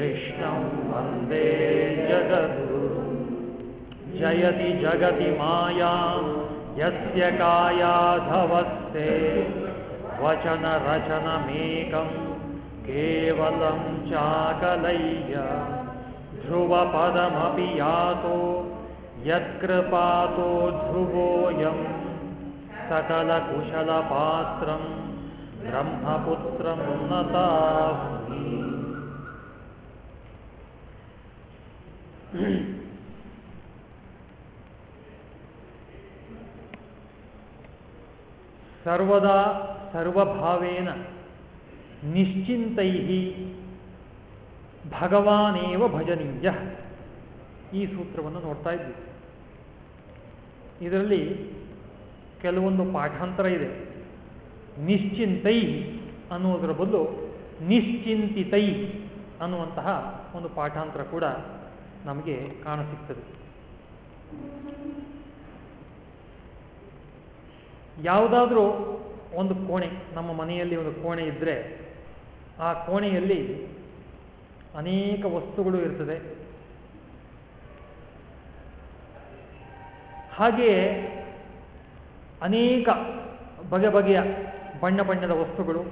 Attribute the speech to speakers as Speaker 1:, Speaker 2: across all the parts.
Speaker 1: कृष्णं वंदे जगद्गुरु। जयति जगति माया, यस्य कायाधवस्ते। वचनरचनमेकं केवलं चाकलय्य। ध्रुवपदमपि यातो, यत्कृपातो ध्रुवोऽयं। सकलकुशलपात्रं ब्रह्मपुत्रं नतास्मि ಸರ್ವದಾ ಸರ್ವಭಾವೇನ ನಿಶ್ಚಿಂತೈ ಭಗವಾನೇವ ಭಜನೀಯ ಈ ಸೂತ್ರವನ್ನು ನೋಡ್ತಾ ಇದ್ವಿ. ಇದರಲ್ಲಿ ಕೆಲವೊಂದು ಪಾಠಾಂತರ ಇದೆ. ನಿಶ್ಚಿಂತೈ ಅನ್ನುವುದರ ಬದಲು ನಿಶ್ಚಿಂತಿತೈ ಅನ್ನುವಂತಹ ಒಂದು ಪಾಠಾಂತರ ಕೂಡ ನಮಗೆ ಕಾಣಸಿಗ್ತದೆ ಯಾವುದಾದ್ರೂ ಒಂದು ಕೋಣೆ, ನಮ್ಮ ಮನೆಯಲ್ಲಿ ಒಂದು ಕೋಣೆ ಇದ್ದರೆ ಆ ಕೋಣೆಯಲ್ಲಿ ಅನೇಕ ವಸ್ತುಗಳು ಇರ್ತದೆ. ಹಾಗೆಯೇ ಅನೇಕ ಬಗೆ ಬಗೆಯ ಬಣ್ಣ ಬಣ್ಣದ ವಸ್ತುಗಳು,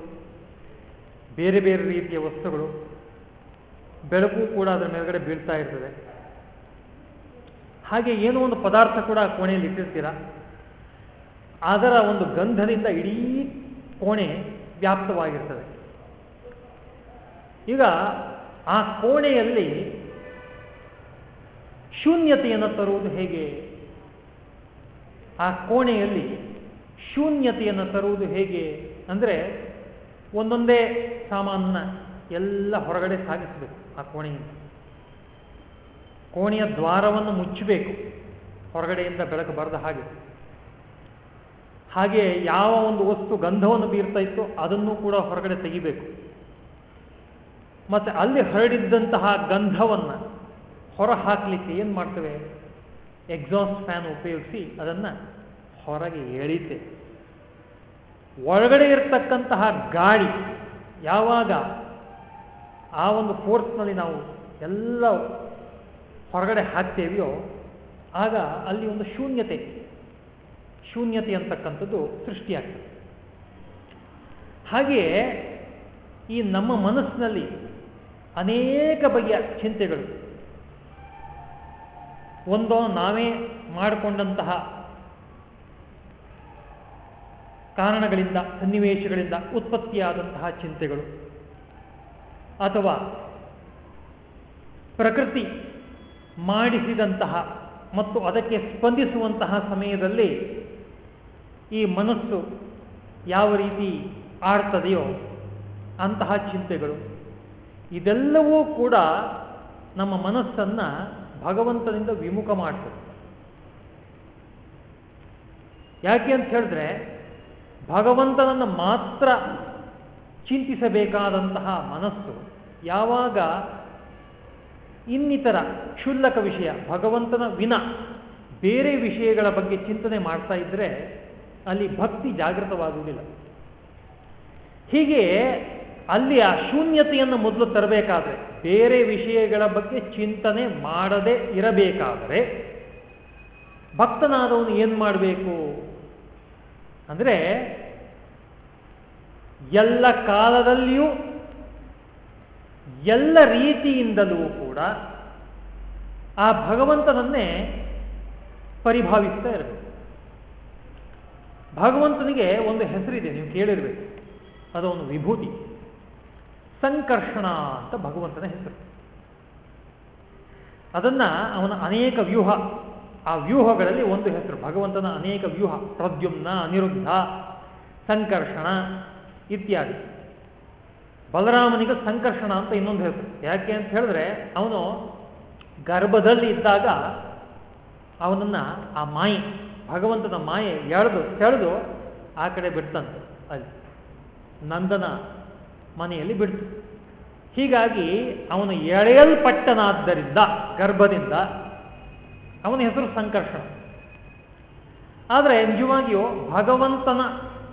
Speaker 1: ಬೇರೆ ಬೇರೆ ರೀತಿಯ ವಸ್ತುಗಳು ಬೆಳಕು ಕೂಡ ಅದರ ಮೇಲ್ಗಡೆ ಬೀಳ್ತಾ ಇರ್ತದೆ. ಹಾಗೆ ಏನೋ ಒಂದು ಪದಾರ್ಥ ಕೂಡ ಕೋಣೆಯಲ್ಲಿ ಇಟ್ಟಿರ್ತೀರ? ಅದರ ಒಂದು ಗಂಧದಿಂದ ಇಡೀ ಕೋಣೆ ವ್ಯಾಪ್ತವಾಗಿರ್ತದೆ. ಈಗ ಆ ಕೋಣೆಯಲ್ಲಿ ಶೂನ್ಯತೆಯನ್ನು ತರುವುದು ಹೇಗೆ? ಆ ಕೋಣೆಯಲ್ಲಿ ಶೂನ್ಯತೆಯನ್ನು ತರುವುದು ಹೇಗೆ? ಅಂದರೆ ಒಂದೊಂದೇ ಸಾಮಾನನ್ನ ಎಲ್ಲ ಹೊರಗಡೆ ಸಾಗಿಸಬೇಕು. ಕೋಣೆಯಿಂದ. ಕೋಣೆಯ ದ್ವಾರವನ್ನು ಮುಚ್ಚಬೇಕು. ಹೊರಗಡೆಯಿಂದ ಬೆಳಕು ಬರದ ಹಾಗೆ. ಹಾಗೆ ಯಾವ ಒಂದು ವಸ್ತು ಗಂಧವನ್ನು ಬೀರ್ತಾ ಇತ್ತು ಅದನ್ನು ಕೂಡ ಹೊರಗಡೆ ತೆಗಿಬೇಕು. ಮತ್ತೆ ಅಲ್ಲಿ ಹರಡಿದ್ದಂತಹ ಗಂಧವನ್ನು ಹೊರ ಹಾಕಲಿಕ್ಕೆ ಏನು ಮಾಡ್ತೇವೆ? ಎಕ್ಸಾಸ್ಟ್ ಫ್ಯಾನ್ ಉಪಯೋಗಿಸಿ ಅದನ್ನು ಹೊರಗೆ ಎಳಿತೆ. ಒಳಗಡೆ ಇರತಕ್ಕಂತಹ ಗಾಳಿ ಯಾವಾಗ ಆ ಒಂದು ಕೋರ್ಸ್ನಲ್ಲಿ ನಾವು ಎಲ್ಲ ಹೊರಗಡೆ ಹಾಕ್ತೇವೆಯೋ, ಆಗ ಅಲ್ಲಿ ಒಂದು ಶೂನ್ಯತೆ ಶೂನ್ಯತೆ ಅಂತಕ್ಕಂಥದ್ದು ಸೃಷ್ಟಿಯಾಗ್ತದೆ. ಹಾಗೆಯೇ ಈ ನಮ್ಮ ಮನಸ್ಸಿನಲ್ಲಿ ಅನೇಕ ಬಗೆಯ ಚಿಂತೆಗಳು. ಒಂದೋ ನಾವೇ ಮಾಡಿಕೊಂಡಂತಹ ಕಾರಣಗಳಿಂದ, ಸನ್ನಿವೇಶಗಳಿಂದ ಉತ್ಪತ್ತಿಯಾದಂತಹ ಚಿಂತೆಗಳು. ಅಥವಾ ಪ್ರಕೃತಿ ಮಾಡಿಸಿದಂತಹ ಮತ್ತು ಅದಕ್ಕೆ ಸ್ಪಂದಿಸುವಂತಹ ಸಮಯದಲ್ಲಿ ಈ ಮನಸ್ಸು ಯಾವ ರೀತಿ ಆಡ್ತದೆಯೋ ಅಂತಹ ಚಿಂತೆಗಳು. ಇದೆಲ್ಲವೂ ಕೂಡ ನಮ್ಮ ಮನಸ್ಸನ್ನ ಭಗವಂತನಿಂದ ವಿಮುಖ ಮಾಡ್ತದೆ. ಯಾಕೆ ಅಂತ ಹೇಳಿದ್ರೆ ಭಗವಂತನನ್ನು ಮಾತ್ರ ಚಿಂತಿಸಬೇಕಾದಂತಹ ಮನಸ್ಸು ಯಾವಾಗ ಇನ್ನಿತರ ಕ್ಷುಲ್ಲಕ ವಿಷಯ, ಭಗವಂತನ ವಿನ ಬೇರೆ ವಿಷಯಗಳ ಬಗ್ಗೆ ಚಿಂತನೆ ಮಾಡ್ತಾ ಇದ್ರೆ ಅಲ್ಲಿ ಭಕ್ತಿ ಜಾಗೃತವಾಗುವುದಿಲ್ಲ. ಹೀಗೆ ಅಲ್ಲಿ ಆ ಶೂನ್ಯತೆಯನ್ನು ಮೊದಲು ತರಬೇಕಾದ್ರೆ, ಬೇರೆ ವಿಷಯಗಳ ಬಗ್ಗೆ ಚಿಂತನೆ ಮಾಡದೆ ಇರಬೇಕಾದರೆ ಭಕ್ತನಾದವನು ಏನು ಮಾಡಬೇಕು? ಅಂದ್ರೆ ಎಲ್ಲ ಕಾಲದಲ್ಲಿಯೂ ಎಲ್ಲ ರೀತಿಯಿಂದಲೂ ಕೂಡ ಆ ಭಗವಂತನನ್ನೇ ಪರಿಭಾವಿಸ್ತಾ ಇರಬೇಕು. ಭಗವಂತನಿಗೆ ಒಂದು ಹೆಸರಿದೆ, ನೀವು ಕೇಳಿರ್ಬೇಕು. ಅದೊಂದು ವಿಭೂತಿ. ಸಂಕರ್ಷಣ ಅಂತ ಭಗವಂತನ ಹೆಸರು. ಅದನ್ನ ಅವನ ಅನೇಕ ವ್ಯೂಹ. ಆ ವ್ಯೂಹಗಳಲ್ಲಿ ಒಂದು ಹೆಸರು, ಭಗವಂತನ ಅನೇಕ ವ್ಯೂಹ. ಪ್ರದ್ಯುಮ್ನ, ಅನಿರುದ್ಧ, ಸಂಕರ್ಷಣ ಇತ್ಯಾದಿ. ಬಲರಾಮನಿಗೆ ಸಂಕರ್ಷಣ ಅಂತ ಇನ್ನೊಂದು ಹೇಳ್ತಾರೆ. ಯಾಕೆ ಅಂತ ಹೇಳಿದ್ರೆ ಅವನು ಗರ್ಭದಲ್ಲಿ ಇದ್ದಾಗ ಅವನನ್ನ ಆ ಮಾಯೆ, ಭಗವಂತನ ಮಾಯೆ ಎಳೆದು ಸೆಳೆದು ಆ ಕಡೆ ಬಿಡ್ತಂತೆ. ಅಲ್ಲಿ ನಂದನ ಮನೆಯಲ್ಲಿ ಬಿಡ್ತು. ಹೀಗಾಗಿ ಅವನು ಎಳೆಯಲ್ಪಟ್ಟನಾದ್ದರಿಂದ, ಗರ್ಭದಿಂದ ಅವನ ಹೆಸರು ಸಂಕರ್ಷಣ. ಆದರೆ ನಿಜವಾಗಿಯೂ ಭಗವಂತನ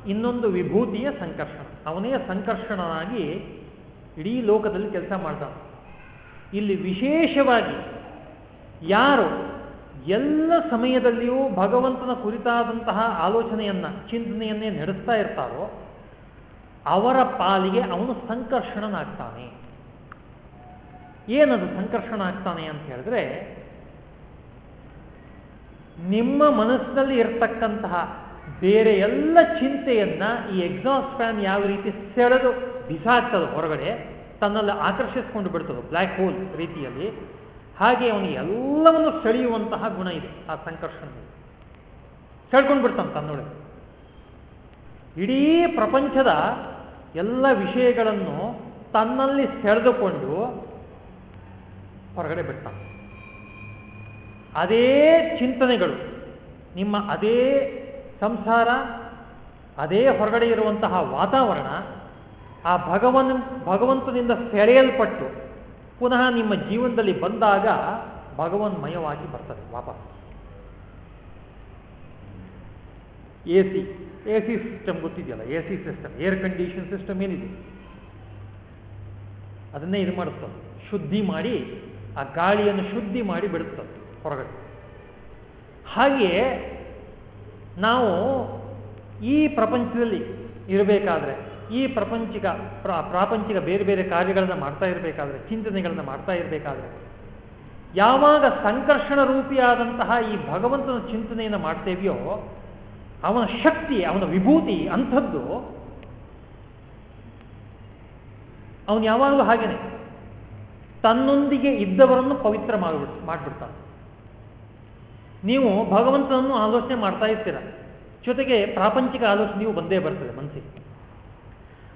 Speaker 1: ಇನ್ನೊಂದು ವಿಭೂತಿಯ ಸಂಕರ್ಷಣ. ಅವನೇ ಸಂಕರ್ಷಣನಾಗಿ ಇಡೀ ಲೋಕದಲ್ಲಿ ಕೆಲಸ ಮಾಡ್ತಾನೆ. ಇಲ್ಲಿ ವಿಶೇಷವಾಗಿ ಯಾರು ಎಲ್ಲ ಸಮಯದಲ್ಲಿಯೂ ಭಗವಂತನ ಕುರಿತಾದಂತಹ ಆಲೋಚನೆಯನ್ನ, ಚಿಂತನೆಯನ್ನೇ ನಡೆಸ್ತಾ ಇರ್ತಾರೋ ಅವರ ಪಾಲಿಗೆ ಅವನು ಸಂಕರ್ಷಣನಾಗ್ತಾನೆ. ಏನದು ಸಂಕರ್ಷಣ ಆಗ್ತಾನೆ ಅಂತ ಹೇಳಿದ್ರೆ, ನಿಮ್ಮ ಮನಸ್ಸಿನಲ್ಲಿ ಇರತಕ್ಕಂತಹ ಬೇರೆ ಎಲ್ಲ ಚಿಂತೆಯನ್ನ ಈ ಎಕ್ಸಾಸ್ಟ್ ಫ್ಯಾನ್ ಯಾವ ರೀತಿ ಸೆಳೆದು ಬಿಸಾಡ್ತದೆ ಹೊರಗಡೆ, ತನ್ನಲ್ಲಿ ಆಕರ್ಷಿಸಿಕೊಂಡು ಬಿಡ್ತದೆ ಬ್ಲ್ಯಾಕ್ ಹೋಲ್ ರೀತಿಯಲ್ಲಿ, ಹಾಗೆ ಅವನು ಎಲ್ಲವನ್ನು ಸೆಳೆಯುವಂತಹ ಗುಣ ಇದೆ ಆ ಸಂಕರ್ಷಣ ಸೆಳ್ಕೊಂಡು ಬಿಡ್ತಾನೆ ತನ್ನೊಳಗೆ. ಇಡೀ ಪ್ರಪಂಚದ ಎಲ್ಲ ವಿಷಯಗಳನ್ನು ತನ್ನಲ್ಲಿ ಸೆಳೆದುಕೊಂಡು ಹೊರಗಡೆ ಬಿಡ್ತಾನೆ. ಅದೇ ಚಿಂತನೆಗಳು, ನಿಮ್ಮ ಅದೇ ಸಂಸಾರ, ಅದೇ ಹೊರಗಡೆ ಇರುವಂತಹ ವಾತಾವರಣ, ಆ ಭಗವನ್, ಭಗವಂತನಿಂದ ಸೆಳೆಯಲ್ಪಟ್ಟು ಪುನಃ ನಿಮ್ಮ ಜೀವನದಲ್ಲಿ ಬಂದಾಗ ಭಗವನ್ಮಯವಾಗಿ ಬರ್ತದೆ ವಾಪಸ್. A C A C system ಗೊತ್ತಿದೆಯಲ್ಲ? A C system, air condition system ಏನಿದೆ? ಅದನ್ನೇ ಇದು ಮಾಡುತ್ತದೆ ಶುದ್ಧಿ ಮಾಡಿ, ಆ ಗಾಳಿಯನ್ನು ಶುದ್ಧಿ ಮಾಡಿ ಬಿಡುತ್ತದೆ ಹೊರಗಡೆ. ಹಾಗೆಯೇ ನಾವು ಈ ಪ್ರಪಂಚದಲ್ಲಿ ಇರಬೇಕಾದ್ರೆ, ಈ ಪ್ರಪಂಚಿಕ ಪ್ರಾಪಂಚಿಕ ಬೇರೆ ಬೇರೆ ಕಾರ್ಯಗಳನ್ನ ಮಾಡ್ತಾ ಇರಬೇಕಾದ್ರೆ, ಚಿಂತನೆಗಳನ್ನು ಮಾಡ್ತಾ ಇರಬೇಕಾದ್ರೆ, ಯಾವಾಗ ಸಂಕರ್ಷಣ ರೂಪಿಯಾದಂತಹ ಈ ಭಗವಂತನ ಚಿಂತನೆಯನ್ನು ಮಾಡ್ತೇವೆಯೋ, ಅವನ ಶಕ್ತಿ, ಅವನ ವಿಭೂತಿ ಅಂಥದ್ದು ಅವನು ಯಾವಾಗಲೂ ಹಾಗೇನೆ, ತನ್ನೊಂದಿಗೆ ಇದ್ದವರನ್ನು ಪವಿತ್ರ ಮಾಡಿಬಿಡ್ ಮಾಡಿಬಿಡ್ತಾನೆ. ನೀವು ಭಗವಂತನನ್ನು ಆಲೋಚನೆ ಮಾಡ್ತಾ ಇರ್ತೀರ. ಜೊತೆಗೆ ಪ್ರಾಪಂಚಿಕ ಆಲೋಚನೆಯೂ ಬಂದೇ ಬರ್ತದೆ ಮನಸ್ಸಿಗೆ.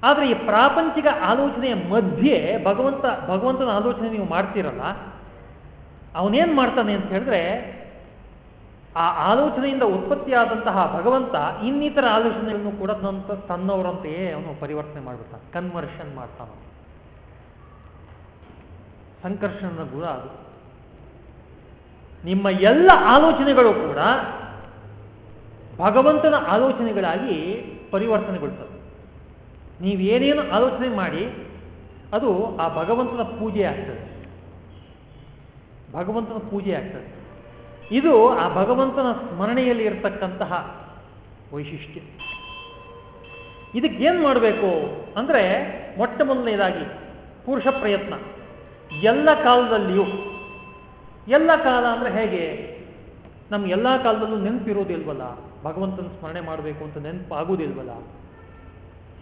Speaker 1: ಆದರೆ ಈ ಪ್ರಾಪಂಚಿಕ ಆಲೋಚನೆಯ ಮಧ್ಯೆ ಭಗವಂತ, ಭಗವಂತನ ಆಲೋಚನೆ ನೀವು ಮಾಡ್ತೀರಲ್ಲ, ಅವನೇನ್ ಮಾಡ್ತಾನೆ ಅಂತ ಹೇಳಿದ್ರೆ, ಆ ಆಲೋಚನೆಯಿಂದ ಉತ್ಪತ್ತಿಯಾದಂತಹ ಭಗವಂತ ಇನ್ನಿತರ ಆಲೋಚನೆಗಳನ್ನು ಕೂಡ ತನ್ನವರಂತೆಯೇ ಅವನು ಪರಿವರ್ತನೆ ಮಾಡ್ಬಿಡ್ತಾನೆ. ಕನ್ವರ್ಷನ್ ಮಾಡ್ತಾನ ಸಂಕರ್ಷಣ ಗುಣ ಅದು. ನಿಮ್ಮ ಎಲ್ಲ ಆಲೋಚನೆಗಳು ಕೂಡ ಭಗವಂತನ ಆಲೋಚನೆಗಳಾಗಿ ಪರಿವರ್ತನೆಗೊಳ್ತದೆ ನೀವೇನೇನು ಆಲೋಚನೆ ಮಾಡಿ, ಅದು ಆ ಭಗವಂತನ ಪೂಜೆ ಆಗ್ತದೆ. ಭಗವಂತನ ಪೂಜೆ ಆಗ್ತದೆ. ಇದು ಆ ಭಗವಂತನ ಸ್ಮರಣೆಯಲ್ಲಿ ಇರತಕ್ಕಂತಹ ವೈಶಿಷ್ಟ್ಯ. ಇದಕ್ಕೇನು ಮಾಡಬೇಕು ಅಂದರೆ ಮೊಟ್ಟ ಮೊದಲನೇದಾಗಿ ಪುರುಷ ಪ್ರಯತ್ನ. ಎಲ್ಲ ಕಾಲದಲ್ಲಿಯೂ ಎಲ್ಲ ಕಾಲ ಅಂದರೆ ಹೇಗೆ? ನಮ್ಮ ಎಲ್ಲ ಕಾಲದಲ್ಲೂ ನೆನಪಿರೋದಿಲ್ವಲ್ಲ? ಭಗವಂತನ ಸ್ಮರಣೆ ಮಾಡಬೇಕು ಅಂತ ನೆನಪು ಆಗೋದಿಲ್ವಲ್ಲ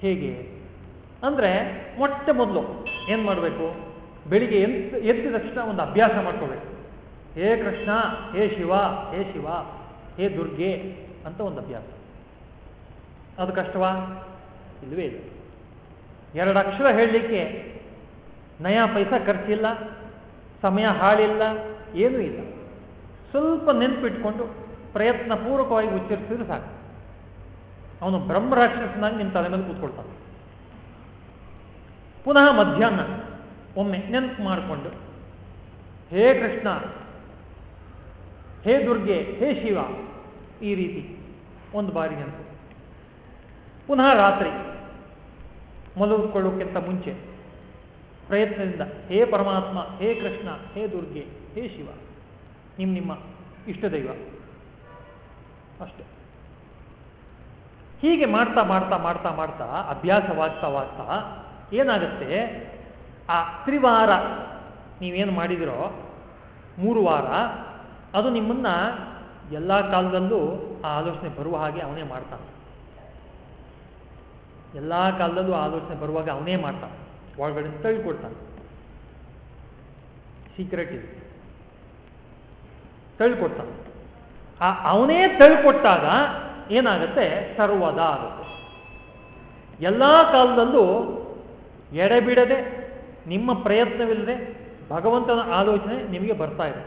Speaker 1: ಹೇಗೆ? ಅಂದರೆ ಮೊಟ್ಟೆ ಮೊದಲು ಏನು ಮಾಡಬೇಕು? ಬೆಳಿಗ್ಗೆ ಎದ್ದು ಎದ್ದ ತಕ್ಷಣ ಒಂದು ಅಭ್ಯಾಸ ಮಾಡ್ಕೋಬೇಕು. ಹೇ ಕೃಷ್ಣ, ಹೇ ಶಿವ ಹೇ ಶಿವ, ಹೇ ದುರ್ಗೆ ಅಂತ ಒಂದು ಅಭ್ಯಾಸ. ಅದು ಕಷ್ಟವಾ? ಇಲ್ವೇ ಇಲ್ಲ. ಎರಡು ಅಕ್ಷರ ಹೇಳಲಿಕ್ಕೆ ನಯಾ ಪೈಸಾ ಖರ್ಚಿಲ್ಲ, ಸಮಯ ಹಾಳಿಲ್ಲ ಏನೂ ಇಲ್ಲ. ಸ್ವಲ್ಪ ನೆನಪಿಟ್ಕೊಂಡು ಪ್ರಯತ್ನ ಪೂರ್ವಕವಾಗಿ ಉಚ್ಚರಿಸಿದ್ರೆ ಸಾಕು. ಅವನು ಬ್ರಹ್ಮರಾಕ್ಷಸನಾಗಿ ನಿಮ್ಮ ತಲೆ ಮೇಲೆ ಕೂತ್ಕೊಳ್ತಾನೆ. ಪುನಃ ಮಧ್ಯಾಹ್ನ ಒಮ್ಮೆ ನೆನಪು ಮಾಡಿಕೊಂಡು, ಹೇ ಕೃಷ್ಣ, ಹೇ ದುರ್ಗೆ, ಹೇ ಶಿವ, ಈ ರೀತಿ ಒಂದು ಬಾರಿ ನೆನಪು. ಪುನಃ ರಾತ್ರಿ ಮಲಗಿಕೊಳ್ಳೋಕ್ಕಿಂತ ಮುಂಚೆ ಪ್ರಯತ್ನದಿಂದ ಹೇ ಪರಮಾತ್ಮ, ಹೇ ಕೃಷ್ಣ, ಹೇ ದುರ್ಗೆ ಹೇ ಶಿವ ನಿಮ್ಮ ನಿಮ್ಮ ಇಷ್ಟ ದೈವ. ಅಷ್ಟೆ. ಹೀಗೆ ಮಾಡ್ತಾ ಮಾಡ್ತಾ ಮಾಡ್ತಾ ಮಾಡ್ತಾ ಅಭ್ಯಾಸವಾಗ್ತಾ ಏನಾಗುತ್ತೆ? ಆ ತ್ರಿವಾರ ನೀವೇನು ಮಾಡಿದಿರೋ, ಮೂರು ವಾರ, ಅದು ನಿಮ್ಮನ್ನ ಎಲ್ಲ ಕಾಲದಲ್ಲೂ ಆ ಆಲೋಚನೆ ಬರುವ ಹಾಗೆ ಅವನೇ ಮಾಡ್ತಾನೆ. ಎಲ್ಲ ಕಾಲದಲ್ಲೂ ಆಲೋಚನೆ ಬರುವಾಗ ಅವನೇ ಮಾಡ್ತಾನೆ. ಒಳಗಡೆ ತಳ್ಳಿಕೊಡ್ತಾನೆ ಸೀಕ್ರೆಟ್ ಇದೆ. ತಳ್ಳಿಕೊಡ್ತಾನೆ ಆ ಅವನೇ ತಳ್ಕೊಟ್ಟಾಗ ಏನಾಗುತ್ತೆ? ಸರ್ವದ ಆಗುತ್ತೆ. ಎಲ್ಲ ಕಾಲದಲ್ಲೂ ಎಡೆಬಿಡದೆ, ನಿಮ್ಮ ಪ್ರಯತ್ನವಿಲ್ಲದೆ, ಭಗವಂತನ ಆಲೋಚನೆ ನಿಮಗೆ ಬರ್ತಾ ಇದೆ.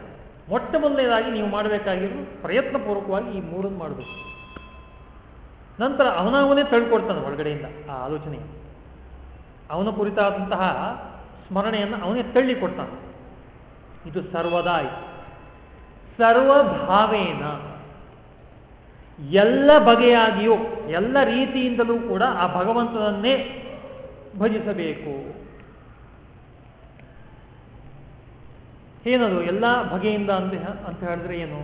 Speaker 1: ಮೊಟ್ಟ ಮೊದಲನೇದಾಗಿ ನೀವು ಮಾಡಬೇಕಾಗಿರೋದು ಪ್ರಯತ್ನಪೂರ್ವಕವಾಗಿ ಈ ಮೂರನ್ನು ಮಾಡಬೇಕು. ನಂತರ ಅವನವನೇ ತಳ್ಕೊಡ್ತಾನೆ ಒಳಗಡೆಯಿಂದ ಆ ಆಲೋಚನೆ ಅವನ ಕುರಿತಾದಂತಹ ಸ್ಮರಣೆಯನ್ನು ಅವನೇ ತಳ್ಳಿ ಕೊಡ್ತಾನೆ ಇದು ಸರ್ವದಾ ಆಯಿತು ಸರ್ವಭಾವೇನ. ಎಲ್ಲ ಬಗೆಯಾಗಿಯೂ, ಎಲ್ಲ ರೀತಿಯಿಂದಲೂ ಕೂಡ ಆ ಭಗವಂತನನ್ನೇ ಭಜಿಸಬೇಕು. ಏನದು, ಎಲ್ಲ ಬಗೆಯಿಂದ ಅಂತ ಅಂತ ಹೇಳಿದ್ರೆ ಏನು?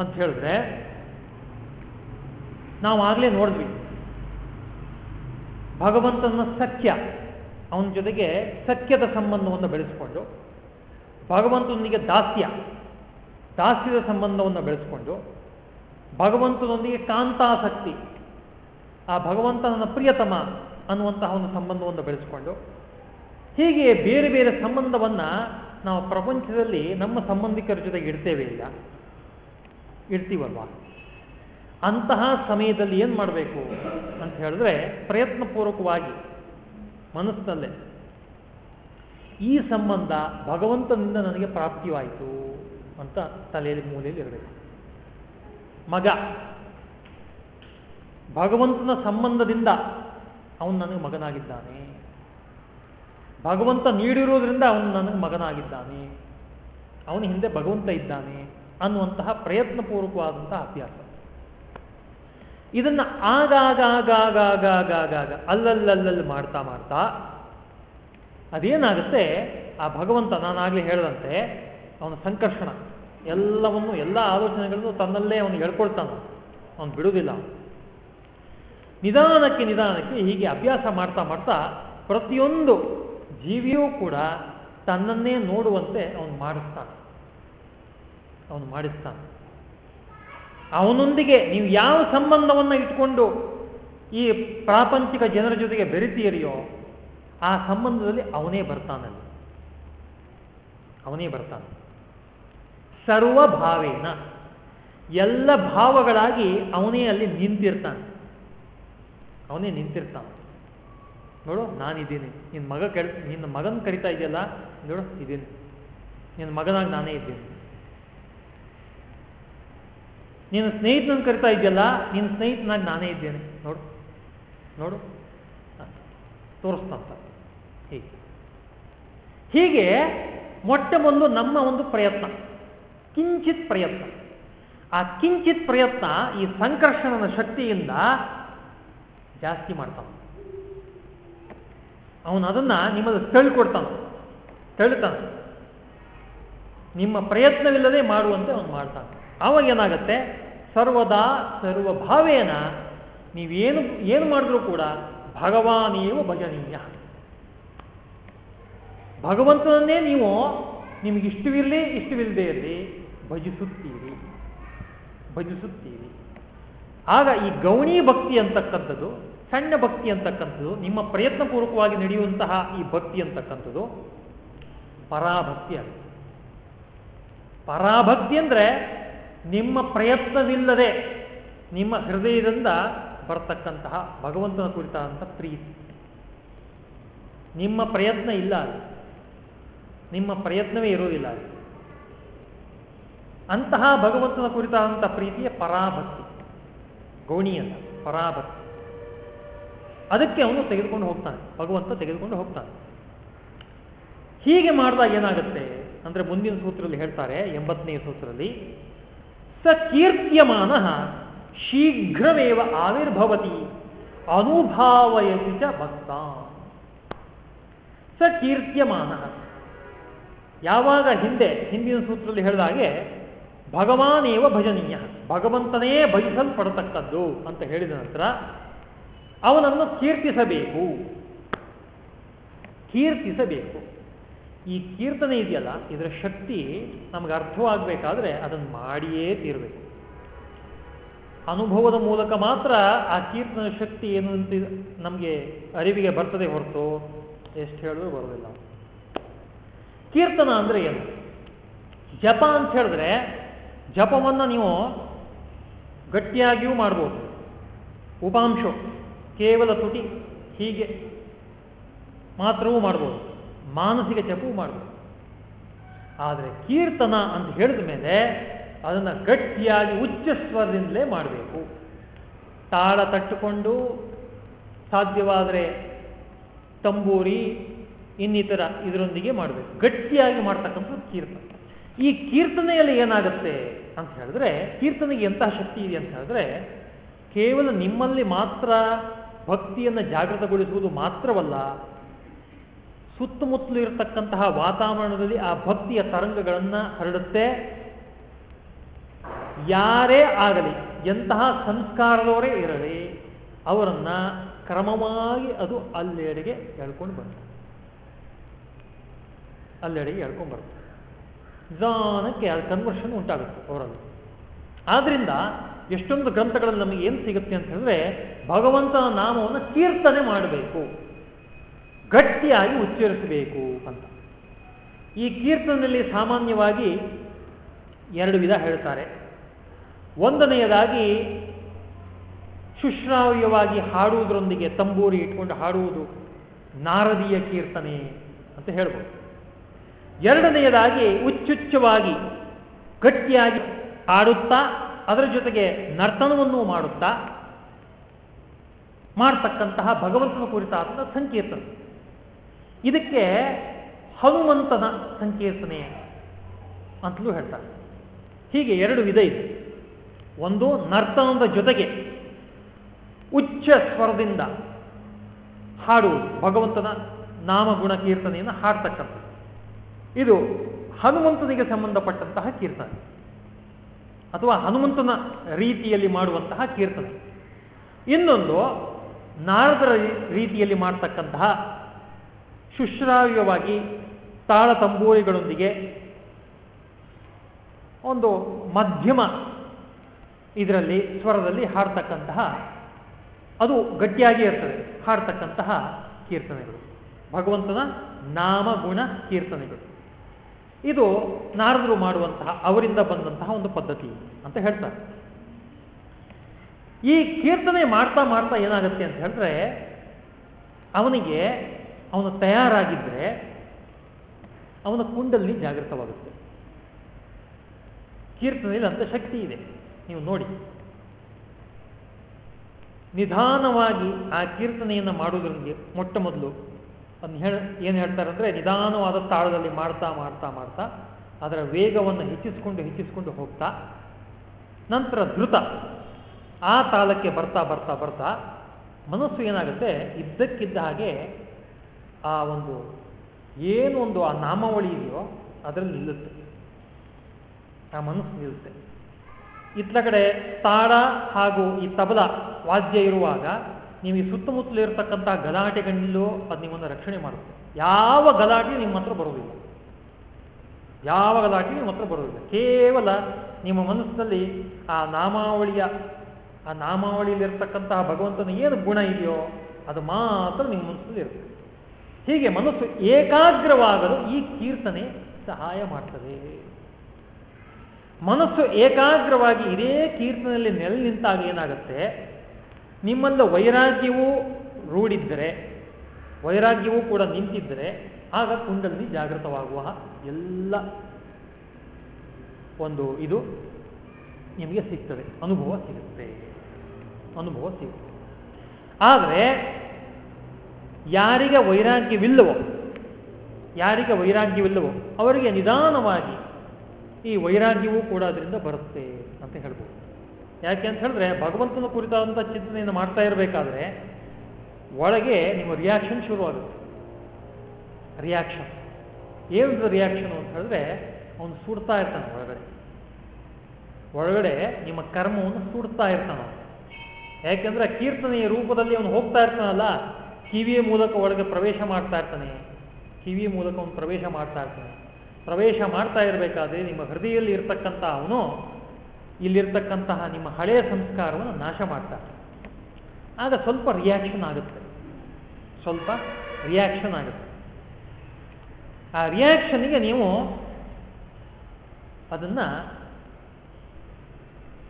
Speaker 1: ಅಂತ ಹೇಳಿದ್ರೆ, ನಾವು ಆಗಲೇ ನೋಡಿದ್ವಿ. ಭಗವಂತನ ಸತ್ಯ ಅವನ ಜೊತೆಗೆ ಸತ್ಯದ ಸಂಬಂಧವನ್ನು ಬೆಳೆಸ್ಕೊಂಡು ಭಗವಂತನಿಗೆ ದಾಸ್ಯ, ದಾಸ್ಯದ ಸಂಬಂಧವನ್ನು ಬೆಳೆಸ್ಕೊಂಡು ಭಗವಂತನೊಂದಿಗೆ ಕಾಂತಾಸಕ್ತಿ, ಆ ಭಗವಂತನ ಪ್ರಿಯತಮ ಅನ್ನುವಂತಹ ಒಂದು ಸಂಬಂಧವನ್ನು ಬೆಳೆಸ್ಕೊಂಡು ಹೀಗೆ ಬೇರೆ ಬೇರೆ ಸಂಬಂಧವನ್ನು ನಾವು ಪ್ರಪಂಚದಲ್ಲಿ ನಮ್ಮ ಸಂಬಂಧಿಕರ ಜೊತೆಗೆ ಇಡ್ತೇವೆ ಇಲ್ಲ ಇಡ್ತೀವಲ್ವಾ? ಅಂತಹ ಸಮಯದಲ್ಲಿ ಏನು ಮಾಡಬೇಕು ಅಂತ ಹೇಳಿದ್ರೆ ಪ್ರಯತ್ನಪೂರ್ವಕವಾಗಿ ಮನಸ್ಸಿನಲ್ಲೇ ಈ ಸಂಬಂಧ ಭಗವಂತನಿಂದ ನನಗೆ ಪ್ರಾಪ್ತಿವಾಯಿತು ಅಂತ ತಲೆಯಲ್ಲಿ ಮೂಲೆಯಲ್ಲಿ ಇರಬೇಕು ಮಗ, ಭಗವಂತನ ಸಂಬಂಧದಿಂದ ಅವನು ನನಗೆ ಮಗನಾಗಿದ್ದಾನೆ. ಭಗವಂತ ನೀಡಿರುವುದರಿಂದ ಅವನು ನನಗೆ ಮಗನಾಗಿದ್ದಾನೆ. ಅವನ ಹಿಂದೆ ಭಗವಂತ ಇದ್ದಾನೆ ಅನ್ನುವಂತಹ ಪ್ರಯತ್ನಪೂರ್ವಕವಾದಂತಹ ಅಭ್ಯಾಸ. ಇದನ್ನ ಆಗಾಗ ಆಗಾಗ ಅಲ್ಲಲ್ಲಲ್ಲಲ್ಲಿ ಮಾಡ್ತಾ ಮಾಡ್ತಾ ಅದೇನಾಗುತ್ತೆ? ಆ ಭಗವಂತ ನಾನಾಗಲಿ ಹೇಳಿದಂತೆ, ಅವನ ಸಂಕರ್ಷಣ, ಎಲ್ಲವನ್ನು, ಎಲ್ಲ ಆಲೋಚನೆಗಳನ್ನು ತನ್ನಲ್ಲೇ ಅವನು ಹೇಳ್ಕೊಳ್ತಾನ. ಅವನು ಬಿಡುವುದಿಲ್ಲ ನಿಧಾನಕ್ಕೆ ನಿಧಾನಕ್ಕೆ ಹೀಗೆ ಅಭ್ಯಾಸ ಮಾಡ್ತಾ ಮಾಡ್ತಾ ಪ್ರತಿಯೊಂದು ಜೀವಿಯೂ ಕೂಡ ತನ್ನನ್ನೇ ನೋಡುವಂತೆ ಅವನು ಮಾಡಿಸ್ತಾನೆ. ಅವನು ಮಾಡಿಸ್ತಾನೆ. ಅವನೊಂದಿಗೆ ನೀವು ಯಾವ ಸಂಬಂಧವನ್ನು ಇಟ್ಕೊಂಡು ಈ ಪ್ರಾಪಂಚಿಕ ಜನರ ಜೊತೆಗೆ ಬೆರಿತೀರಿಯೋ ಆ ಸಂಬಂಧದಲ್ಲಿ ಅವನೇ ಬರ್ತಾನಲ್ಲಿ. ಅವನೇ ಬರ್ತಾನೆ. ಸರ್ವಭಾವೇನ. ಎಲ್ಲ ಭಾವಗಳಾಗಿ ಅವನೇ ಅಲ್ಲಿ ನಿಂತಿರ್ತಾನೆ. ಅವನೇ ನಿಂತಿರ್ತಾನೆ. ನೋಡು, ನಾನಿದ್ದೀನಿ. ನಿನ್ನ ಮಗ ಕೆಳ ನಿನ್ನ ಮಗನ ಕರಿತಾ ಇದೆಯಲ್ಲ? ನೋಡು, ಇದ್ದೀನಿ. ನಿನ್ನ ಮಗನಾಗಿ ನಾನೇ ಇದ್ದೀನಿ. ನಿನ್ನ ಸ್ನೇಹಿತನ ಕರಿತಾ ಇದೆಯಲ್ಲ? ನಿನ್ನ ಸ್ನೇಹಿತನಾಗಿ ನಾನೇ ಇದ್ದೇನೆ. ನೋಡು ನೋಡು. ತೋರಿಸ್ತಂತ ಹೀಗೆ. ಹೀಗೆ ಮೊಟ್ಟ ನಮ್ಮ ಒಂದು ಪ್ರಯತ್ನ, ಕಿಂಚಿತ್ ಪ್ರಯತ್ನ. ಆ ಕಿಂಚಿತ್ ಪ್ರಯತ್ನ ಈ ಸಂಕರ್ಷಣನ ಶಕ್ತಿಯಿಂದ ಜಾಸ್ತಿ ಮಾಡ್ತಾನೆ. ಅವನು ಅದನ್ನ ನಿಮ್ಮದು ತಳ್ಕೊಡ್ತಾನೆ, ತಳ್ತಾನೆ. ನಿಮ್ಮ ಪ್ರಯತ್ನವಿಲ್ಲದೆ ಮಾಡುವಂತೆ ಅವನು ಮಾಡ್ತಾನೆ. ಆವಾಗ ಏನಾಗುತ್ತೆ? ಸರ್ವದಾ ಸರ್ವಭಾವೇನ, ನೀವೇನು, ಏನು ಮಾಡಿದ್ರೂ ಕೂಡ ಭಗವಾನೇವ ಭಜನೀಯ. ಭಗವಂತನನ್ನೇ ನೀವು ನಿಮ್ಗೆ ಇಷ್ಟವಿರಲಿ ಇಷ್ಟವಿಲ್ಲದೆ ಇರಲಿ, ಭಜಿಸುತ್ತೀರಿ ಭಜಿಸುತ್ತೀರಿ. ಆಗ ಈ ಗೌಣಿ ಭಕ್ತಿ ಅಂತಕ್ಕಂಥದ್ದು ಸಣ್ಣ ಭಕ್ತಿ ಅಂತಕ್ಕಂಥದ್ದು, ನಿಮ್ಮ ಪ್ರಯತ್ನಪೂರ್ವಕವಾಗಿ ನಡೆಯುವಂತಹ ಈ ಭಕ್ತಿ ಅಂತಕ್ಕಂಥದ್ದು ಪರಾಭಕ್ತಿ ಆಗುತ್ತೆ ಪರಾಭಕ್ತಿ ಅಂದರೆ ನಿಮ್ಮ ಪ್ರಯತ್ನವಿಲ್ಲದೆ, ನಿಮ್ಮ ಹೃದಯದಿಂದ ಬರ್ತಕ್ಕಂತಹ ಭಗವಂತನ ಕುರಿತಾದಂಥ ಪ್ರೀತಿ. ನಿಮ್ಮ ಪ್ರಯತ್ನ ಇಲ್ಲ ನಿಮ್ಮ ಪ್ರಯತ್ನವೇ ಇರೋದಿಲ್ಲ ಅಂತಹ ಭಗವಂತನ ಕುರಿತಾದಂಥ ಪ್ರೀತಿಯ ಪರಾಭಕ್ತಿ. ಗೋಣಿಯ ಪರಾಭಕ್ತಿ. ಅದಕ್ಕೆ ಅವನು ತೆಗೆದುಕೊಂಡು ಹೋಗ್ತಾನೆ, ಭಗವಂತ ತೆಗೆದುಕೊಂಡು ಹೋಗ್ತಾನೆ. ಹೀಗೆ ಮಾಡಿದಾಗ ಏನಾಗುತ್ತೆ ಅಂದ್ರೆ ಮುಂದಿನ ಸೂತ್ರದಲ್ಲಿ ಹೇಳ್ತಾರೆ, ಎಂಬತ್ತನೇ ಸೂತ್ರದಲ್ಲಿ, ಸ ಕೀರ್ತ್ಯಮಾನ ಶೀಘ್ರವೇವ ಆವಿರ್ಭವತಿ ಅನುಭಾವಯತಿ ಚ ಭಕ್ತ. ಸ ಕೀರ್ತ್ಯಮಾನ. ಯಾವಾಗ ಹಿಂದೆ, ಹಿಂದಿನ ಸೂತ್ರದಲ್ಲಿ ಹೇಳಿದ ಹಾಗೆ, ಭಗವಾನೇವ ಭಜನೀಯ, ಭಗವಂತನೇ ಭಜಿಸಲ್ಪಡತಕ್ಕದ್ದು ಅಂತ ಹೇಳಿದ ನಂತರ, ಅವನನ್ನು ಕೀರ್ತಿಸಬೇಕು. ಕೀರ್ತಿಸಬೇಕು. ಈ ಕೀರ್ತನೆ ಇದೆಯಲ್ಲ, ಇದರ ಶಕ್ತಿ ನಮ್ಗೆ ಅರ್ಥವಾಗಬೇಕಾದ್ರೆ ಅದನ್ನು ಮಾಡಿಯೇ ತೀರಬೇಕು. ಅನುಭವದ ಮೂಲಕ ಮಾತ್ರ ಆ ಕೀರ್ತನ ಶಕ್ತಿ ಏನು ಅಂತ ನಮಗೆ ಅರಿವಿಗೆ ಬರ್ತದೆ ಹೊರತು ಎಷ್ಟು ಹೇಳಿದ್ರು ಬರೋದಿಲ್ಲ ಕೀರ್ತನ ಅಂದ್ರೆ ಏನು? ಜಪ ಅಂತ ಹೇಳಿದ್ರೆ ಜಪವನ್ನು ನೀವು ಗಟ್ಟಿಯಾಗಿಯೂ ಮಾಡ್ಬೋದು. ಉಪಾಂಶ, ಕೇವಲ ತುಟಿ, ಹೀಗೆ ಮಾತ್ರವೂ ಮಾಡ್ಬೋದು. ಮಾನಸಿಕ ಜಪವೂ ಮಾಡ್ಬೋದು. ಆದರೆ ಕೀರ್ತನ ಅಂತ ಹೇಳಿದ ಮೇಲೆ ಅದನ್ನು ಗಟ್ಟಿಯಾಗಿ ಉಚ್ಚ ಸ್ವರದಿಂದಲೇ ಮಾಡಬೇಕು. ತಾಳ ತಟ್ಟುಕೊಂಡು ಸಾಧ್ಯವಾದರೆ ತಂಬೂರಿ, ಇನ್ನಿತರ ಇದರೊಂದಿಗೆ ಮಾಡಬೇಕು. ಗಟ್ಟಿಯಾಗಿ ಮಾಡ್ತಕ್ಕಂಥದ್ದು ಕೀರ್ತನೆ. ಈ ಕೀರ್ತನೆಯಲ್ಲಿ ಏನಾಗುತ್ತೆ ಅಂತ ಹೇಳಿದ್ರೆ, ಕೀರ್ತನೆಗೆ ಎಂತಹ ಶಕ್ತಿ ಇದೆ ಅಂತ ಹೇಳಿದ್ರೆ, ಕೇವಲ ನಿಮ್ಮಲ್ಲಿ ಮಾತ್ರ ಭಕ್ತಿಯನ್ನು ಜಾಗೃತಗೊಳಿಸುವುದು ಮಾತ್ರವಲ್ಲ, ಸುತ್ತಮುತ್ತಲು ಇರತಕ್ಕಂತಹ ವಾತಾವರಣದಲ್ಲಿ ಆ ಭಕ್ತಿಯ ತರಂಗಗಳನ್ನು ಹರಡುತ್ತೆ ಯಾರೇ ಆಗಲಿ, ಎಂತಹ ಸಂಸ್ಕಾರದವರೇ ಇರಲಿ, ಅವರನ್ನ ಕ್ರಮವಾಗಿ ಅದು ಅಲ್ಲೆಡೆಗೆ ಹೇಳ್ಕೊಂಡು ಬರ್ತದೆ ಅಲ್ಲೆಡೆಗೆ ಎಳ್ಕೊಂಡು ಬರ್ತದೆ ನಿಧಾನಕ್ಕೆ ಕನ್ವರ್ಷನ್ ಉಂಟಾಗುತ್ತೆ ಅವರಲ್ಲಿ. ಆದ್ರಿಂದ ಎಷ್ಟೊಂದು ಗ್ರಂಥಗಳಲ್ಲಿ ನಮಗೆ ಏನು ಸಿಗುತ್ತೆ ಅಂತ ಹೇಳಿದ್ರೆ, ಭಗವಂತನ ನಾಮವನ್ನು ಕೀರ್ತನೆ ಮಾಡಬೇಕು, ಗಟ್ಟಿಯಾಗಿ ಉಚ್ಚರಿಸಬೇಕು ಅಂತ. ಈ ಕೀರ್ತನೆಯಲ್ಲಿ ಸಾಮಾನ್ಯವಾಗಿ ಎರಡು ವಿಧ ಹೇಳ್ತಾರೆ. ಒಂದನೆಯದಾಗಿ ಶುಶ್ರಾವ್ಯವಾಗಿ ಹಾಡುವುದರೊಂದಿಗೆ ತಂಬೂರಿ ಇಟ್ಕೊಂಡು ಹಾಡುವುದು ನಾರದೀಯ ಕೀರ್ತನೆ ಅಂತ ಹೇಳ್ಬೋದು. ಎರಡನೆಯದಾಗಿ ಉಚ್ಚುಚ್ಚವಾಗಿ ಗಟ್ಟಿಯಾಗಿ ಹಾಡುತ್ತಾ, ಅದರ ಜೊತೆಗೆ ನರ್ತನವನ್ನು ಮಾಡುತ್ತಾ, ಮಾಡ್ತಕ್ಕಂತಹ ಭಗವಂತನ ಕುರಿತಾದ ಸಂಕೀರ್ತನೆ. ಇದಕ್ಕೆ ಹನುಮಂತನ ಸಂಕೀರ್ತನೆ ಅಂತಲೂ ಹೇಳ್ತಾರೆ. ಹೀಗೆ ಎರಡು ವಿಧ ಇದೆ. ಒಂದು ನರ್ತನದ ಜೊತೆಗೆ ಉಚ್ಚ ಸ್ವರದಿಂದ ಹಾಡು ಭಗವಂತನ ನಾಮಗುಣ ಕೀರ್ತನೆಯನ್ನು ಹಾಡ್ತಕ್ಕಂಥದ್ದು. ಇದು ಹನುಮಂತನಿಗೆ ಸಂಬಂಧಪಟ್ಟಂತಹ ಕೀರ್ತನೆ. ಅಥವಾ ಹನುಮಂತನ ರೀತಿಯಲ್ಲಿ ಮಾಡುವಂತಹ ಕೀರ್ತನೆ. ಇನ್ನೊಂದು ನಾರದರ ರೀತಿಯಲ್ಲಿ ಮಾಡ್ತಕ್ಕಂತಹ ಶುಶ್ರಾವ್ಯವಾಗಿ ತಾಳ ತಂಬೂರಿಗಳೊಂದಿಗೆ ಒಂದು ಮಧ್ಯಮ ಇದರಲ್ಲಿ, ಸ್ವರದಲ್ಲಿ ಹಾಡ್ತಕ್ಕಂತಹ, ಅದು ಗಟ್ಟಿಯಾಗಿ ಇರ್ತದೆ. ಹಾಡ್ತಕ್ಕಂತಹ ಕೀರ್ತನೆಗಳು. ಭಗವಂತನ ನಾಮಗುಣ ಕೀರ್ತನೆಗಳು. ಇದು ನಾರದರು ಮಾಡುವಂತಹ, ಅವರಿಂದ ಬಂದಂತಹ ಒಂದು ಪದ್ಧತಿ ಅಂತ ಹೇಳ್ತಾರೆ. ಈ ಕೀರ್ತನೆ ಮಾಡ್ತಾ ಮಾಡ್ತಾ ಏನಾಗುತ್ತೆ ಅಂತ ಹೇಳಿದ್ರೆ, ಅವನಿಗೆ, ಅವನು ತಯಾರಾಗಿದ್ರೆ, ಅವನ ಕುಂಡಲ್ಲಿ ಜಾಗೃತವಾಗುತ್ತೆ. ಕೀರ್ತನೆಯಲ್ಲಿ ಅಂತ ಶಕ್ತಿ ಇದೆ. ನೀವು ನೋಡಿ. ನಿಧಾನವಾಗಿ ಆ ಕೀರ್ತನೆಯನ್ನು ಮಾಡುವುದರಿಂದ ಮೊಟ್ಟ ಮೊದಲು ಅದನ್ನ ಹೇಳ, ಏನು ಹೇಳ್ತಾರೆ ಅಂದರೆ ನಿಧಾನವಾದ ತಾಳದಲ್ಲಿ ಮಾಡ್ತಾ ಮಾಡ್ತಾ ಮಾಡ್ತಾ ಅದರ ವೇಗವನ್ನು ಹೆಚ್ಚಿಸಿಕೊಂಡು ಹೆಚ್ಚಿಸಿಕೊಂಡು ಹೋಗ್ತಾ, ನಂತರ ಧೃತ ಆ ತಾಳಕ್ಕೆ ಬರ್ತಾ ಬರ್ತಾ ಬರ್ತಾ ಮನಸ್ಸು ಏನಾಗುತ್ತೆ? ಇದ್ದಕ್ಕಿದ್ದ ಹಾಗೆ ಆ ಒಂದು ಏನು ಒಂದು ಆ ನಾಮಾವಳಿ ಇದೆಯೋ ಅದರಲ್ಲಿ ನಿಲ್ಲುತ್ತೆ. ಆ ಮನಸ್ಸು ನಿಲ್ಲುತ್ತೆ. ಇತ್ಲ ಕಡೆ ತಾಳ ಹಾಗೂ ಈ ತಬಲ ವಾದ್ಯ ಇರುವಾಗ ನೀವು ಈ ಸುತ್ತಮುತ್ತಲು ಇರತಕ್ಕಂಥ ಗಲಾಟೆಗಳಿಂದಲೂ ಅದು ನಿಮ್ಮನ್ನು ರಕ್ಷಣೆ ಮಾಡುತ್ತೆ. ಯಾವ ಗಲಾಟೆ ನಿಮ್ಮ ಹತ್ರ ಬರುವುದಿಲ್ಲ. ಯಾವ ಗಲಾಟೆ ನಿಮ್ಮ ಹತ್ರ ಬರುವುದಿಲ್ಲ. ಕೇವಲ ನಿಮ್ಮ ಮನಸ್ಸಿನಲ್ಲಿ ಆ ನಾಮಾವಳಿಯ, ಆ ನಾಮಾವಳಿಯಲ್ಲಿರ್ತಕ್ಕಂತಹ ಭಗವಂತನ ಏನು ಗುಣ ಇದೆಯೋ ಅದು ಮಾತ್ರ ನಿಮ್ಮ ಮನಸ್ಸಲ್ಲಿ ಇರುತ್ತೆ. ಹೀಗೆ ಮನಸ್ಸು ಏಕಾಗ್ರವಾಗಲು ಈ ಕೀರ್ತನೆ ಸಹಾಯ ಮಾಡ್ತದೆ. ಮನಸ್ಸು ಏಕಾಗ್ರವಾಗಿ ಇದೇ ಕೀರ್ತನಲ್ಲಿ ನೆಲೆ ನಿಂತಾಗ ಏನಾಗುತ್ತೆ? ನಿಮ್ಮಲ್ಲ ವೈರಾಗ್ಯವೂ ರೂಢಿದ್ದರೆ, ವೈರಾಗ್ಯವೂ ಕೂಡ ನಿಂತಿದ್ದರೆ, ಆಗ ಕುಂಡಲಿನಿ ಜಾಗೃತವಾಗುವ ಎಲ್ಲ ಒಂದು ಇದು ನಿಮಗೆ ಸಿಗ್ತದೆ. ಅನುಭವ ಸಿಗುತ್ತೆ. ಅನುಭವ ಸಿಗುತ್ತೆ. ಆದರೆ ಯಾರಿಗೆ ವೈರಾಗ್ಯವಿಲ್ಲವೋ ಯಾರಿಗೆ ವೈರಾಗ್ಯವಿಲ್ಲವೋ, ಅವರಿಗೆ ನಿಧಾನವಾಗಿ ಈ ವೈರಾಗ್ಯವೂ ಕೂಡ ಅದರಿಂದ ಬರುತ್ತೆ ಅಂತ ಹೇಳ್ಬೋದು. ಯಾಕೆ ಅಂತ ಹೇಳಿದ್ರೆ ಭಗವಂತನ ಕುರಿತಾದಂಥ ಚಿಂತನೆಯನ್ನು ಮಾಡ್ತಾ ಇರಬೇಕಾದ್ರೆ ಒಳಗೆ ನಿಮ್ಮ ರಿಯಾಕ್ಷನ್ ಶುರುವಾಗುತ್ತೆ. ರಿಯಾಕ್ಷನ್ ಏನು ರಿಯಾಕ್ಷನ್ ಅಂತ ಹೇಳಿದ್ರೆ ಅವನು ಸುಡ್ತಾ ಇರ್ತಾನೆ ಒಳಗಡೆ. ಒಳಗಡೆ ನಿಮ್ಮ ಕರ್ಮವನ್ನು ಸುಡ್ತಾ ಇರ್ತಾನೆ ಯಾಕೆಂದ್ರೆ ಕೀರ್ತನೆಯ ರೂಪದಲ್ಲಿ ಅವನು ಹೋಗ್ತಾ ಇರ್ತಾನಲ್ಲ, ಕಿವಿಯ ಮೂಲಕ ಒಳಗೆ ಪ್ರವೇಶ ಮಾಡ್ತಾ ಇರ್ತಾನೆ. ಕಿವಿಯ ಮೂಲಕ ಅವನು ಪ್ರವೇಶ ಮಾಡ್ತಾ ಇರ್ತಾನೆ. ಪ್ರವೇಶ ಮಾಡ್ತಾ ಇರಬೇಕಾದ್ರೆ ನಿಮ್ಮ ಹೃದಯದಲ್ಲಿ ಇರ್ತಕ್ಕಂಥ ಅವನು, ಇಲ್ಲಿರ್ತಕ್ಕಂತಹ ನಿಮ್ಮ ಹಳೆಯ ಸಂಸ್ಕಾರವನ್ನು ನಾಶ ಮಾಡ್ತಾರೆ ಆಗ ಸ್ವಲ್ಪ ರಿಯಾಕ್ಷನ್ ಆಗುತ್ತೆ. ಸ್ವಲ್ಪ ರಿಯಾಕ್ಷನ್ ಆಗುತ್ತೆ. ಆ ರಿಯಾಕ್ಷನ್ಗೆ ನೀವು ಅದನ್ನ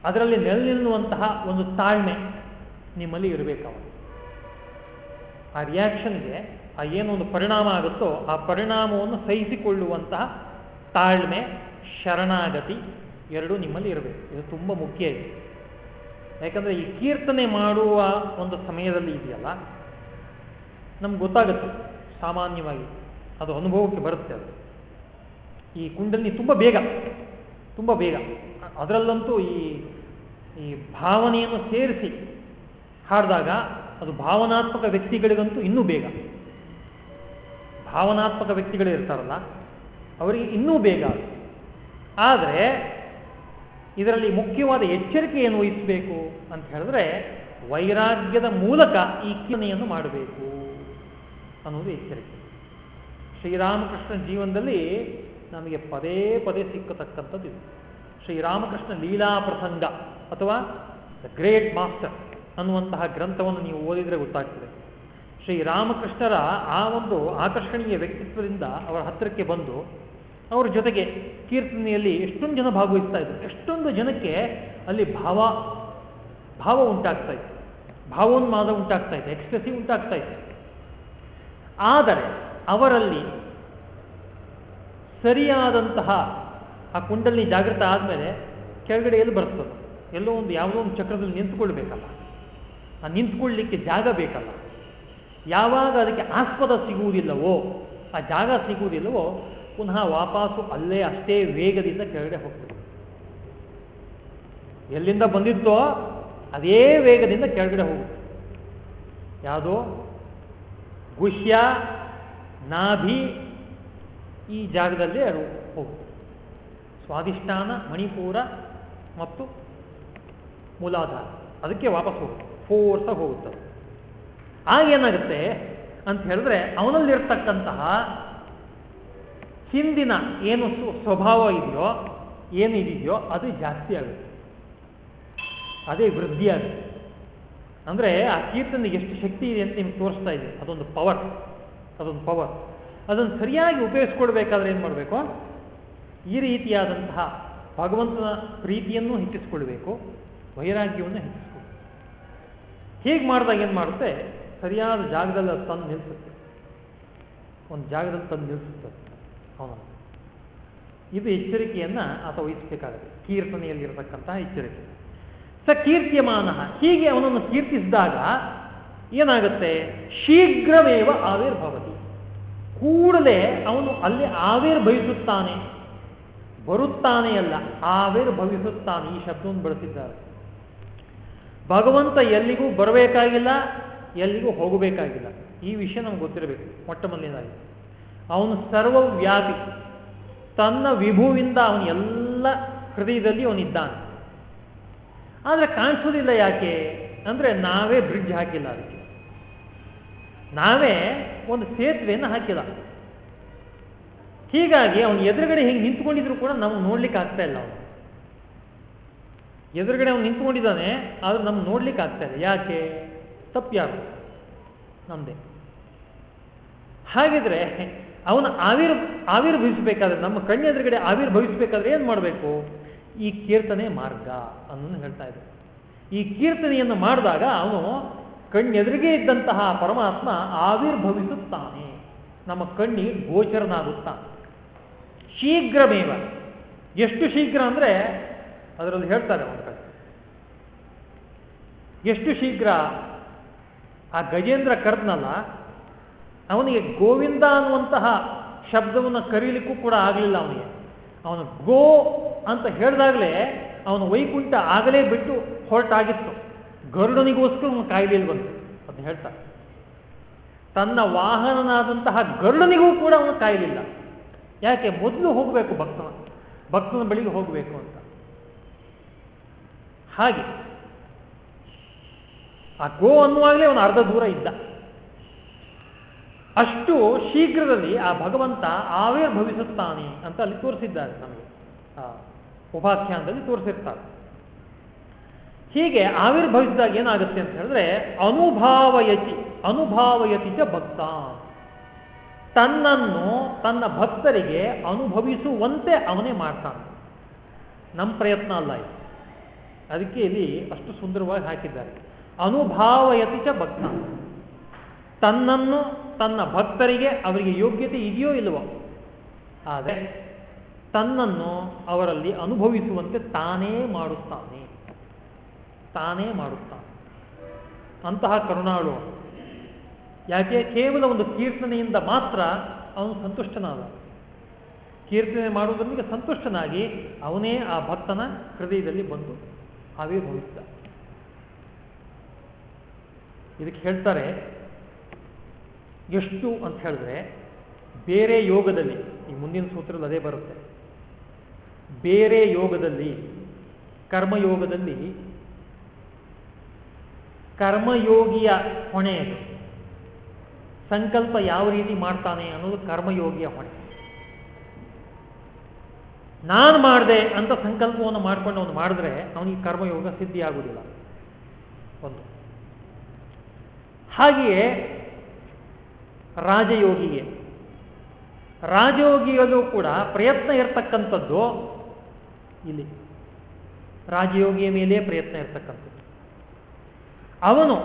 Speaker 1: ಅದರಲ್ಲಿ ನೆಲೆ ನಿಲ್ಲುವಂತಹ ಒಂದು ತಾಳ್ಮೆ ನಿಮ್ಮಲ್ಲಿ ಇರಬೇಕು ಆ ರಿಯಾಕ್ಷನ್ಗೆ ಆ ಏನೊಂದು ಪರಿಣಾಮ ಆಗುತ್ತೋ ಆ ಪರಿಣಾಮವನ್ನು ಸಹಿಸಿಕೊಳ್ಳುವಂತಹ ತಾಳ್ಮೆ, ಶರಣಾಗತಿ ಎರಡೂ ನಿಮ್ಮಲ್ಲಿ ಇರಬೇಕು. ಇದು ತುಂಬ ಮುಖ್ಯ ಇದೆ. ಯಾಕಂದರೆ ಈ ಕೀರ್ತನೆ ಮಾಡುವ ಒಂದು ಸಮಯದಲ್ಲಿ ಇದೆಯಲ್ಲ, ನಮ್ಗೆ ಗೊತ್ತಾಗುತ್ತೆ ಸಾಮಾನ್ಯವಾಗಿ ಅದು ಅನುಭವಕ್ಕೆ ಬರುತ್ತೆ ಅದು. ಈ ಕುಂಡಲಿ ತುಂಬ ಬೇಗ ತುಂಬ ಬೇಗ. ಅದರಲ್ಲಂತೂ ಈ ಈ ಭಾವನೆಯನ್ನು ಸೇರಿಸಿ ಹಾಡಿದಾಗ ಅದು ಭಾವನಾತ್ಮಕ ವ್ಯಕ್ತಿಗಳಿಗಂತೂ ಇನ್ನೂ ಬೇಗ. ಭಾವನಾತ್ಮಕ ವ್ಯಕ್ತಿಗಳು ಇರ್ತಾರಲ್ಲ, ಅವರಿಗೆ ಇನ್ನೂ ಬೇಗ ಆದರೆ, ಇದರಲ್ಲಿ ಮುಖ್ಯವಾದ ಎಚ್ಚರಿಕೆ ಏನು ವಹಿಸಬೇಕು ಅಂತ ಹೇಳಿದ್ರೆ, ವೈರಾಗ್ಯದ ಮೂಲಕ ಈ ಕೀರ್ತನೆಯನ್ನು ಮಾಡಬೇಕು ಅನ್ನೋದು ಎಚ್ಚರಿಕೆ. ಶ್ರೀರಾಮಕೃಷ್ಣ ಜೀವನದಲ್ಲಿ ನಮಗೆ ಪದೇ ಪದೇ ಸಿಕ್ಕತಕ್ಕಂಥದ್ದು ಇದು. ಶ್ರೀರಾಮಕೃಷ್ಣ ಲೀಲಾ ಪ್ರಸಂಗ ಅಥವಾ ದ ಗ್ರೇಟ್ ಮಾಸ್ಟರ್ ಅನ್ನುವಂತಹ ಗ್ರಂಥವನ್ನು ನೀವು ಓದಿದರೆ ಗೊತ್ತಾಗ್ತದೆ. ಶ್ರೀರಾಮಕೃಷ್ಣರ ಆ ಒಂದು ಆಕರ್ಷಣೀಯ ವ್ಯಕ್ತಿತ್ವದಿಂದ ಅವರ ಹತ್ತಿರಕ್ಕೆ ಬಂದು ಅವರ ಜೊತೆಗೆ ಕೀರ್ತನೆಯಲ್ಲಿ ಎಷ್ಟೊಂದು ಜನ ಭಾಗವಹಿಸ್ತಾ ಇದ್ರು. ಎಷ್ಟೊಂದು ಜನಕ್ಕೆ ಅಲ್ಲಿ ಭಾವ ಭಾವ ಉಂಟಾಗ್ತಾ ಇತ್ತು. ಭಾವೋನ್ಮಾದ ಉಂಟಾಗ್ತಾ ಇದೆ ಎಕ್ಸ್ಪ್ರೆಸಿ ಉಂಟಾಗ್ತಾ ಇತ್ತು. ಆದರೆ ಅವರಲ್ಲಿ ಸರಿಯಾದಂತಹ ಆ ಕುಂಡಲ್ಲಿ ಜಾಗೃತ ಆದಮೇಲೆ ಕೆಳಗಡೆ ಎಲ್ಲಿ ಬರ್ತದೆ. ಎಲ್ಲೋ ಒಂದು ಯಾವುದೋ ಒಂದು ಚಕ್ರದಲ್ಲಿ ನಿಂತ್ಕೊಳ್ಬೇಕಲ್ಲ. ಆ ನಿಂತ್ಕೊಳ್ಳಿಕ್ಕೆ ಜಾಗ ಬೇಕಲ್ಲ. ಯಾವಾಗ ಅದಕ್ಕೆ ಆಸ್ಪದ ಸಿಗುವುದಿಲ್ಲವೋ, ಆ ಜಾಗ ಸಿಗುವುದಿಲ್ಲವೋ, ಪುನಃ ವಾಪಸ್ಸು ಅಲ್ಲೇ ಅಷ್ಟೇ ವೇಗದಿಂದ ಕೆಳಗಡೆ ಹೋಗ್ತದೆ ಎಲ್ಲಿಂದ ಬಂದಿತ್ತೋ ಅದೇ ವೇಗದಿಂದ ಕೆಳಗಡೆ ಹೋಗುತ್ತೆ. ಯಾವುದೋ? ಗುಹ್ಯ, ನಾಭಿ ಈ ಜಾಗದಲ್ಲಿ ಅದು ಹೋಗುತ್ತೆ. ಸ್ವಾಧಿಷ್ಠಾನ, ಮಣಿಪುರ ಮತ್ತು ಮೂಲಾಧಾರ. ಅದಕ್ಕೆ ವಾಪಸ್ ಹೋಗುತ್ತೆ. ಫೋರ್ಸಾಗಿ ಹೋಗುತ್ತೆ ಆಗೇನಾಗುತ್ತೆ ಅಂತ ಹೇಳಿದ್ರೆ ಅವನಲ್ಲಿರ್ತಕ್ಕಂತಹ ಹಿಂದಿನ ಏನು ಸ್ವಭಾವ ಇದೆಯೋ, ಏನು ಅದು ಜಾಸ್ತಿ ಆಗುತ್ತೆ. ಅದೇ ವೃದ್ಧಿ ಆಗುತ್ತೆ. ಅಂದರೆ ಆ ಕೀರ್ತನೆಗೆ ಎಷ್ಟು ಶಕ್ತಿ ಇದೆ ಅಂತ ನಿಮ್ಗೆ ತೋರಿಸ್ತಾ ಇದೆ. ಅದೊಂದು ಪವರ್ ಅದೊಂದು ಪವರ್ ಅದನ್ನು ಸರಿಯಾಗಿ ಉಪಯೋಗಿಸ್ಕೊಳ್ಬೇಕಾದ್ರೆ ಏನು ಮಾಡಬೇಕು? ಈ ರೀತಿಯಾದಂತಹ ಭಗವಂತನ ಪ್ರೀತಿಯನ್ನು ಹೆಚ್ಚಿಸ್ಕೊಳ್ಬೇಕು, ವೈರಾಗ್ಯವನ್ನು ಹೆಚ್ಚಿಸ್ಕೊಳ್ಬೇಕು. ಹೀಗೆ ಮಾಡಿದಾಗ ಏನು ಮಾಡುತ್ತೆ? ಸರಿಯಾದ ಜಾಗದಲ್ಲಿ ಅದು ತಂದು ನಿಲ್ಲಿಸುತ್ತೆ ಒಂದು ಜಾಗದಲ್ಲಿ ತಂದು ನಿಲ್ಲಿಸುತ್ತೆ ಅವನು. ಇದು ಎಚ್ಚರಿಕೆಯನ್ನ ಆತ ವಹಿಸಬೇಕಾಗುತ್ತೆ. ಕೀರ್ತನೆಯಲ್ಲಿರತಕ್ಕಂತಹ ಎಚ್ಚರಿಕೆ. ಸ ಕೀರ್ತಿಯಮಾನ. ಹೀಗೆ ಅವನನ್ನು ಕೀರ್ತಿಸಿದಾಗ ಏನಾಗುತ್ತೆ? ಶೀಘ್ರವೇವ ಆವಿರ್ಭವತಿ. ಕೂಡಲೇ ಅವನು ಅಲ್ಲಿ ಆವಿರ್ಭವಿಸುತ್ತಾನೆ. ಬರುತ್ತಾನೆ ಅಲ್ಲ, ಆವಿರ್ಭವಿಸುತ್ತಾನೆ. ಈ ಶಬ್ದವನ್ನು ಬಳಸಿದ್ದಾರೆ. ಭಗವಂತ ಎಲ್ಲಿಗೂ ಬರಬೇಕಾಗಿಲ್ಲ ಎಲ್ಲಿಗೂ ಹೋಗಬೇಕಾಗಿಲ್ಲ. ಈ ವಿಷಯ ನಮ್ಗೆ ಗೊತ್ತಿರಬೇಕು, ಮೊಟ್ಟ ಮೊದಲನೇದಾಗಿ. ಅವನು ಸರ್ವವ್ಯಾಪಿ. ತನ್ನ ವಿಭುವಿಂದ ಅವನು ಎಲ್ಲ ಹೃದಯದಲ್ಲಿ ಅವನಿದ್ದಾನೆ. ಆದರೆ ಕಾಣಿಸೋದಿಲ್ಲ ಯಾಕೆ? ಅಂದ್ರೆ ನಾವೇ ಬ್ರಿಡ್ಜ್ ಹಾಕಿಲ್ಲ ಅದಕ್ಕೆ. ನಾವೇ ಒಂದು ಸೇತುವೆಯನ್ನು ಹಾಕಿಲ್ಲ. ಹೀಗಾಗಿ ಅವನು ಎದುರುಗಡೆ ಹಿಂಗೆ ನಿಂತ್ಕೊಂಡಿದ್ರು ಕೂಡ ನಾವು ನೋಡ್ಲಿಕ್ಕೆ ಆಗ್ತಾ ಇಲ್ಲ ಅವನು. ಎದುರುಗಡೆ ಅವನು ನಿಂತ್ಕೊಂಡಿದ್ದಾನೆ, ಆದ್ರೆ ನಮ್ಗೆ ನೋಡ್ಲಿಕ್ಕೆ ಆಗ್ತಾ ಇಲ್ಲ. ಯಾಕೆ? ತಪ್ಪು ಯಾರು ನಮ್ದೇ. ಹಾಗಿದ್ರೆ ಅವನು ಆವಿರ್ ಆವಿರ್ಭವಿಸಬೇಕಾದ್ರೆ, ನಮ್ಮ ಕಣ್ಣೆದುರುಗಡೆ ಆವಿರ್ಭವಿಸಬೇಕಾದ್ರೆ ಏನು ಮಾಡಬೇಕು? ಈ ಕೀರ್ತನೆ ಮಾರ್ಗ ಅನ್ನೋದು ಹೇಳ್ತಾ ಇದ್ರು ಈ ಕೀರ್ತನೆಯನ್ನು ಮಾಡಿದಾಗ ಅವನು ಕಣ್ಣೆದುರಿಗೆ ಇದ್ದಂತಹ ಪರಮಾತ್ಮ ಆವಿರ್ಭವಿಸುತ್ತಾನೆ. ನಮ್ಮ ಕಣ್ಣಿಗೆ ಗೋಚರನಾಗುತ್ತಾನೆ ಶೀಘ್ರಮೇವ. ಎಷ್ಟು ಶೀಘ್ರ ಅಂದ್ರೆ ಅದರಲ್ಲಿ ಹೇಳ್ತಾರೆ ಅವನ ಕಡೆ. ಎಷ್ಟು ಶೀಘ್ರ ಆ ಗಜೇಂದ್ರ ಕರೆದ್ನಲ್ಲ, ಅವನಿಗೆ ಗೋವಿಂದ ಅನ್ನುವಂತಹ ಶಬ್ದವನ್ನು ಕರೀಲಿಕ್ಕೂ ಕೂಡ ಆಗಲಿಲ್ಲ ಅವನಿಗೆ. ಅವನು ಗೋ ಅಂತ ಹೇಳಿದಾಗಲೇ ಅವನು ವೈಕುಂಠ ಆಗಲೇ ಬಿಟ್ಟು ಹೊರಟಾಗಿತ್ತು. ಗರುಡನಿಗೋಸ್ಕರ ಅವನು ಕಾಯಿಲೆಯಲ್ಲಿ ಬಂತು ಅಂತ ಹೇಳ್ತಾರೆ ತನ್ನ ವಾಹನನಾದಂತಹ ಗರುಡನಿಗೂ ಕೂಡ ಅವನು ಕಾಯಲಿಲ್ಲ. ಯಾಕೆ? ಮೊದಲು ಹೋಗಬೇಕು ಭಕ್ತನ ಭಕ್ತನ ಬಳಿಗೆ ಹೋಗಬೇಕು ಅಂತ. ಹಾಗೆ ಆ ಗೋ ಅನ್ನುವಾಗಲೇ ಅವನು ಅರ್ಧ ದೂರ ಇದ್ದ. ಅಷ್ಟು ಶೀಘ್ರದಲ್ಲಿ ಆ ಭಗವಂತ ಆವಿರ್ಭವಿಸುತ್ತಾನೆ ಅಂತ ಅಲ್ಲಿ ತೋರಿಸಿದ್ದಾರೆ ನಮಗೆ. ಆ ಉಪಾಖ್ಯಾನದಲ್ಲಿ ತೋರಿಸಿರ್ತಾರೆ. ಹೀಗೆ ಆವಿರ್ಭವಿಸಿದಾಗ ಏನಾಗುತ್ತೆ ಅಂತ ಹೇಳಿದ್ರೆ, ಅನುಭಾವಯತಿ ಅನುಭಾವಯತಿ ಚ ಭಕ್ತ ತನ್ನನ್ನು ತನ್ನ ಭಕ್ತರಿಗೆ ಅನುಭವಿಸುವಂತೆ ಅವನೇ ಮಾಡ್ತಾನೆ. ನಮ್ಮ ಪ್ರಯತ್ನ ಅಲ್ಲ ಇದು. ಅದಕ್ಕೆ ಇಲ್ಲಿ ಅಷ್ಟು ಸುಂದರವಾಗಿ ಹಾಕಿದ್ದಾರೆ. ಅನುಭಾವಯತಿ ಚ ಭಕ್ತ. ತನ್ನನ್ನು ತನ್ನ ಭಕ್ತರಿಗೆ ಅವರಿಗೆ ಯೋಗ್ಯತೆ ಇದೆಯೋ ಇಲ್ಲವೋ. ಆದರೆ ತನ್ನನ್ನು ಅವರಲ್ಲಿ ಅನುಭವಿಸುವಂತೆ ತಾನೇ ಮಾಡುತ್ತಾನೆ. ತಾನೇ ಮಾಡುತ್ತಾನೆ. ಅಂತಹ ಕರುಣಾಳು ಯಾಕೆ? ಕೇವಲ ಒಂದು ಕೀರ್ತನೆಯಿಂದ ಮಾತ್ರ ಅವನು ಸಂತುಷ್ಟನಾದ. ಕೀರ್ತನೆ ಮಾಡುವುದರೊಂದಿಗೆ ಸಂತುಷ್ಟನಾಗಿ ಅವನೇ ಆ ಭಕ್ತನ ಹೃದಯದಲ್ಲಿ ಬಂದು ಆವಿರ್ಭವಿಸಿದ ಇದಕ್ಕೆ ಹೇಳ್ತಾರೆ, ಎಷ್ಟು ಅಂತ ಹೇಳಿದ್ರೆ, ಬೇರೆ ಯೋಗದಲ್ಲಿ, ಈ ಮುಂದಿನ ಸೂತ್ರದಲ್ಲಿ ಅದೇ ಬರುತ್ತೆ. ಬೇರೆ ಯೋಗದಲ್ಲಿ, ಕರ್ಮಯೋಗದಲ್ಲಿ, ಕರ್ಮಯೋಗಿಯ ಹೊಣೆ ಅದು. ಸಂಕಲ್ಪ ಯಾವ ರೀತಿ ಮಾಡ್ತಾನೆ ಅನ್ನೋದು ಕರ್ಮಯೋಗಿಯ ಹೊಣೆ. ನಾನು ಮಾಡಿದೆ ಅಂತ ಸಂಕಲ್ಪವನ್ನು ಮಾಡ್ಕೊಂಡು ಅವನು ಮಾಡಿದ್ರೆ, ಅವನಿಗೆ ಕರ್ಮಯೋಗ ಸಿದ್ಧಿ ಆಗುವುದಿಲ್ಲ ಒಂದು. ಹಾಗೆಯೇ ರಾಜಯೋಗಿಗೆ ರಾಜಯೋಗಿಯಲ್ಲೂ ಕೂಡ ಪ್ರಯತ್ನ ಇರತಕ್ಕಂಥದ್ದು ಇಲ್ಲಿ. ರಾಜಯೋಗಿಯ ಮೇಲೆ ಪ್ರಯತ್ನ ಇರತಕ್ಕಂಥದ್ದು. ಅವನು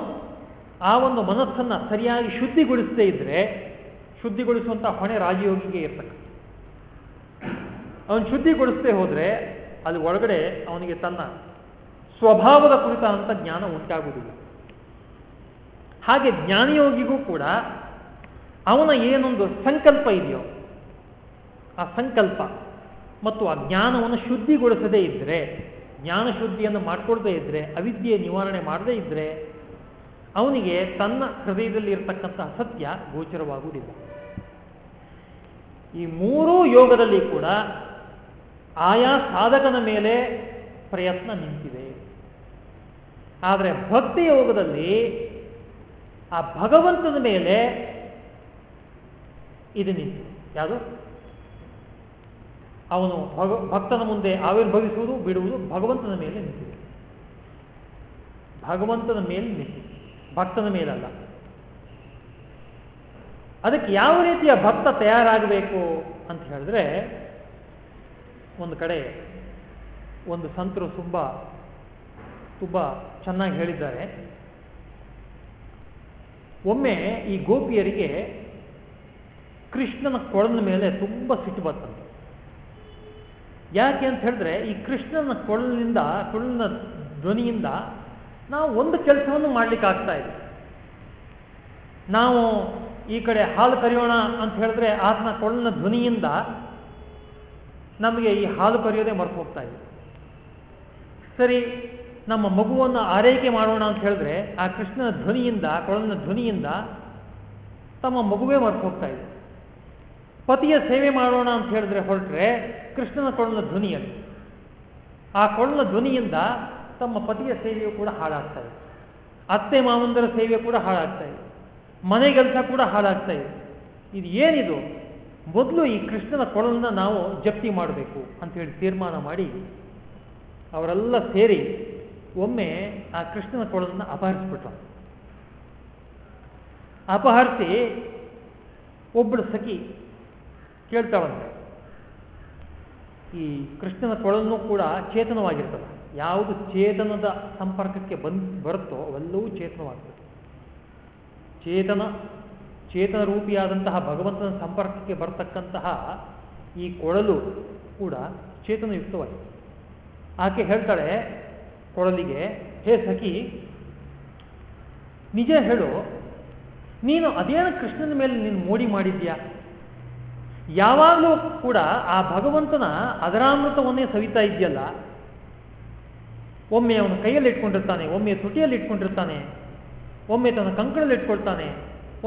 Speaker 1: ಆ ಒಂದು ಮನಸ್ಸನ್ನು ಸರಿಯಾಗಿ ಶುದ್ಧಿಗೊಳಿಸದೇ ಇದ್ರೆ ಶುದ್ಧಿಗೊಳಿಸುವಂತಹ ಹೊಣೆ ರಾಜಯೋಗಿಗೆ ಇರ್ತಕ್ಕಂಥ ಅವನು ಶುದ್ಧಿಗೊಳಿಸದೆ ಹೋದರೆ ಅಲ್ಲಿ ಒಳಗಡೆ ಅವನಿಗೆ ತನ್ನ ಸ್ವಭಾವದ ಕುರಿತಾದಂಥ ಜ್ಞಾನ ಉಂಟಾಗುವುದಿಲ್ಲ. ಹಾಗೆ ಜ್ಞಾನಯೋಗಿಗೂ ಕೂಡ ಅವನ ಏನೊಂದು ಸಂಕಲ್ಪ ಇದೆಯೋ, ಆ ಸಂಕಲ್ಪ ಮತ್ತು ಆ ಜ್ಞಾನವನ್ನು ಶುದ್ಧಿಗೊಳಿಸದೇ ಇದ್ದರೆ ಜ್ಞಾನ ಶುದ್ಧಿಯನ್ನು ಮಾಡಿಕೊಳ್ಳದೇ ಇದ್ದರೆ ಅವಿದ್ಯೆ ನಿವಾರಣೆ ಮಾಡದೇ ಇದ್ದರೆ ಅವನಿಗೆ ತನ್ನ ಹೃದಯದಲ್ಲಿ ಇರತಕ್ಕಂತಹ ಸತ್ಯ ಗೋಚರವಾಗುವುದಿಲ್ಲ. ಈ ಮೂರೂ ಯೋಗದಲ್ಲಿ ಕೂಡ ಆಯಾ ಸಾಧಕನ ಮೇಲೆ ಪ್ರಯತ್ನ ನಿಂತಿದೆ. ಆದರೆ ಭಕ್ತಿ ಯೋಗದಲ್ಲಿ ಆ ಭಗವಂತನ ಮೇಲೆ ಇದು ನಿಂತು. ಯಾವುದು? ಅವನು ಭಗ, ಭಕ್ತನ ಮುಂದೆ ಆವಿರ್ಭವಿಸುವುದು, ಬಿಡುವುದು ಭಗವಂತನ ಮೇಲೆ ನಿಂತಿದೆ. ಭಗವಂತನ ಮೇಲೆ ನಿಂತು. ಭಕ್ತನ ಮೇಲಲ್ಲ. ಅದಕ್ಕೆ ಯಾವ ರೀತಿಯ ಭಕ್ತ ತಯಾರಾಗಬೇಕು ಅಂತ ಹೇಳಿದ್ರೆ, ಒಂದು ಕಡೆ ಒಂದು ಸಂತರು ತುಂಬ ತುಂಬ ಚೆನ್ನಾಗಿ ಹೇಳಿದ್ದಾರೆ. ಒಮ್ಮೆ ಈ ಗೋಪಿಯರಿಗೆ ಕೃಷ್ಣನ ಕೊಳನ ಮೇಲೆ ತುಂಬ ಸಿಟ್ಟು ಬರ್ತಂತೆ. ಯಾಕೆ ಅಂತ ಹೇಳಿದ್ರೆ, ಈ ಕೃಷ್ಣನ ಕೊಳಲಿನಿಂದ, ಕೊಳಲಿನ ಧ್ವನಿಯಿಂದ ನಾವು ಒಂದು ಕೆಲಸವನ್ನು ಮಾಡ್ಲಿಕ್ಕೆ ಆಗ್ತಾ ಇದೆ. ನಾವು ಈ ಕಡೆ ಹಾಲು ಕರೆಯೋಣ ಅಂತ ಹೇಳಿದ್ರೆ ಆತನ ಕೊಳಲಿನ ಧ್ವನಿಯಿಂದ ನಮಗೆ ಈ ಹಾಲು ಕರೆಯೋದೇ ಮರ್ತು ಹೋಗ್ತಾ ಇದೆ. ಸರಿ ನಮ್ಮ ಮಗುವನ್ನು ಆರೈಕೆ ಮಾಡೋಣ ಅಂತ ಹೇಳಿದ್ರೆ ಆ ಕೃಷ್ಣನ ಧ್ವನಿಯಿಂದ ಕೊಳಲಿನ ಧ್ವನಿಯಿಂದ ತಮ್ಮ ಮಗುವೇ ಮರೆತು ಹೋಗ್ತಾ ಇದೆ. ಪತಿಯ ಸೇವೆ ಮಾಡೋಣ ಅಂತ ಹೇಳಿದ್ರೆ ಹೊರಟ್ರೆ ಕೃಷ್ಣನ ಕೊಳಲಿನ ಧ್ವನಿಯಲ್ಲಿ ಆ ಕೊಳಲಿನ ಧ್ವನಿಯಿಂದ ತಮ್ಮ ಪತಿಯ ಸೇವೆಯು ಕೂಡ ಹಾಳಾಗ್ತಾ ಇದೆ. ಅತ್ತೆ ಮಾವಂದರ ಸೇವೆ ಕೂಡ ಹಾಳಾಗ್ತಾ ಇದೆ. ಮನೆಗೆಲಸ ಕೂಡ ಹಾಳಾಗ್ತಾ ಇದೆ. ಇದು ಏನಿದು? ಮೊದಲು ಈ ಕೃಷ್ಣನ ಕೊಳಲನ್ನ ನಾವು ಜಪ್ತಿ ಮಾಡಬೇಕು ಅಂತ ಹೇಳಿ ತೀರ್ಮಾನ ಮಾಡಿ ಅವರೆಲ್ಲ ಸೇರಿ ಒಮ್ಮೆ ಆ ಕೃಷ್ಣನ ಕೊಳಲನ್ನು ಅಪಹರಿಸ್ಬಿಟ್ರು. ಅಪಹರಿಸಿ ಒಬ್ಬಳು ಸಖಿ ಕೇಳ್ತಾಳಂತೆ. ಈ ಕೃಷ್ಣನ ಕೊಳಲನ್ನು ಕೂಡ ಚೇತನವಾಗಿರ್ತದೆ. ಯಾವುದು ಚೇತನದ ಸಂಪರ್ಕಕ್ಕೆ ಬಂದ್, ಬರುತ್ತೋ ಅವೆಲ್ಲವೂ ಚೇತನವಾಗ್ತದೆ ಚೇತನ ಚೇತನ ರೂಪಿಯಾದಂತಹ ಭಗವಂತನ ಸಂಪರ್ಕಕ್ಕೆ ಬರತಕ್ಕಂತಹ ಈ ಕೊಳಲು ಕೂಡ ಚೇತನಯುಕ್ತವಾಗಿದೆ. ಆಕೆ ಹೇಳ್ತಾಳೆ ಕೊಳಲಿಗೆ ಹೇ ಸಖಿ, ನಿಜ ಹೇಳು, ನೀನು ಅದೇನು ಕೃಷ್ಣನ ಮೇಲೆ ನೀನು ಮೋಡಿ ಮಾಡಿದ್ಯಾ ಯಾವಾಗಲೂ ಕೂಡ ಆ ಭಗವಂತನ ಅದರಾಮೃತವನ್ನೇ ಸವಿತಾ ಇದೆಯಲ್ಲ ಒಮ್ಮೆ ಅವನು ಕೈಯಲ್ಲಿ ಇಟ್ಕೊಂಡಿರ್ತಾನೆ, ಒಮ್ಮೆ ತುಟಿಯಲ್ಲಿ ಇಟ್ಕೊಂಡಿರ್ತಾನೆ, ಒಮ್ಮೆ ತನ್ನ ಕಂಕಳಲ್ಲಿ ಇಟ್ಕೊಳ್ತಾನೆ,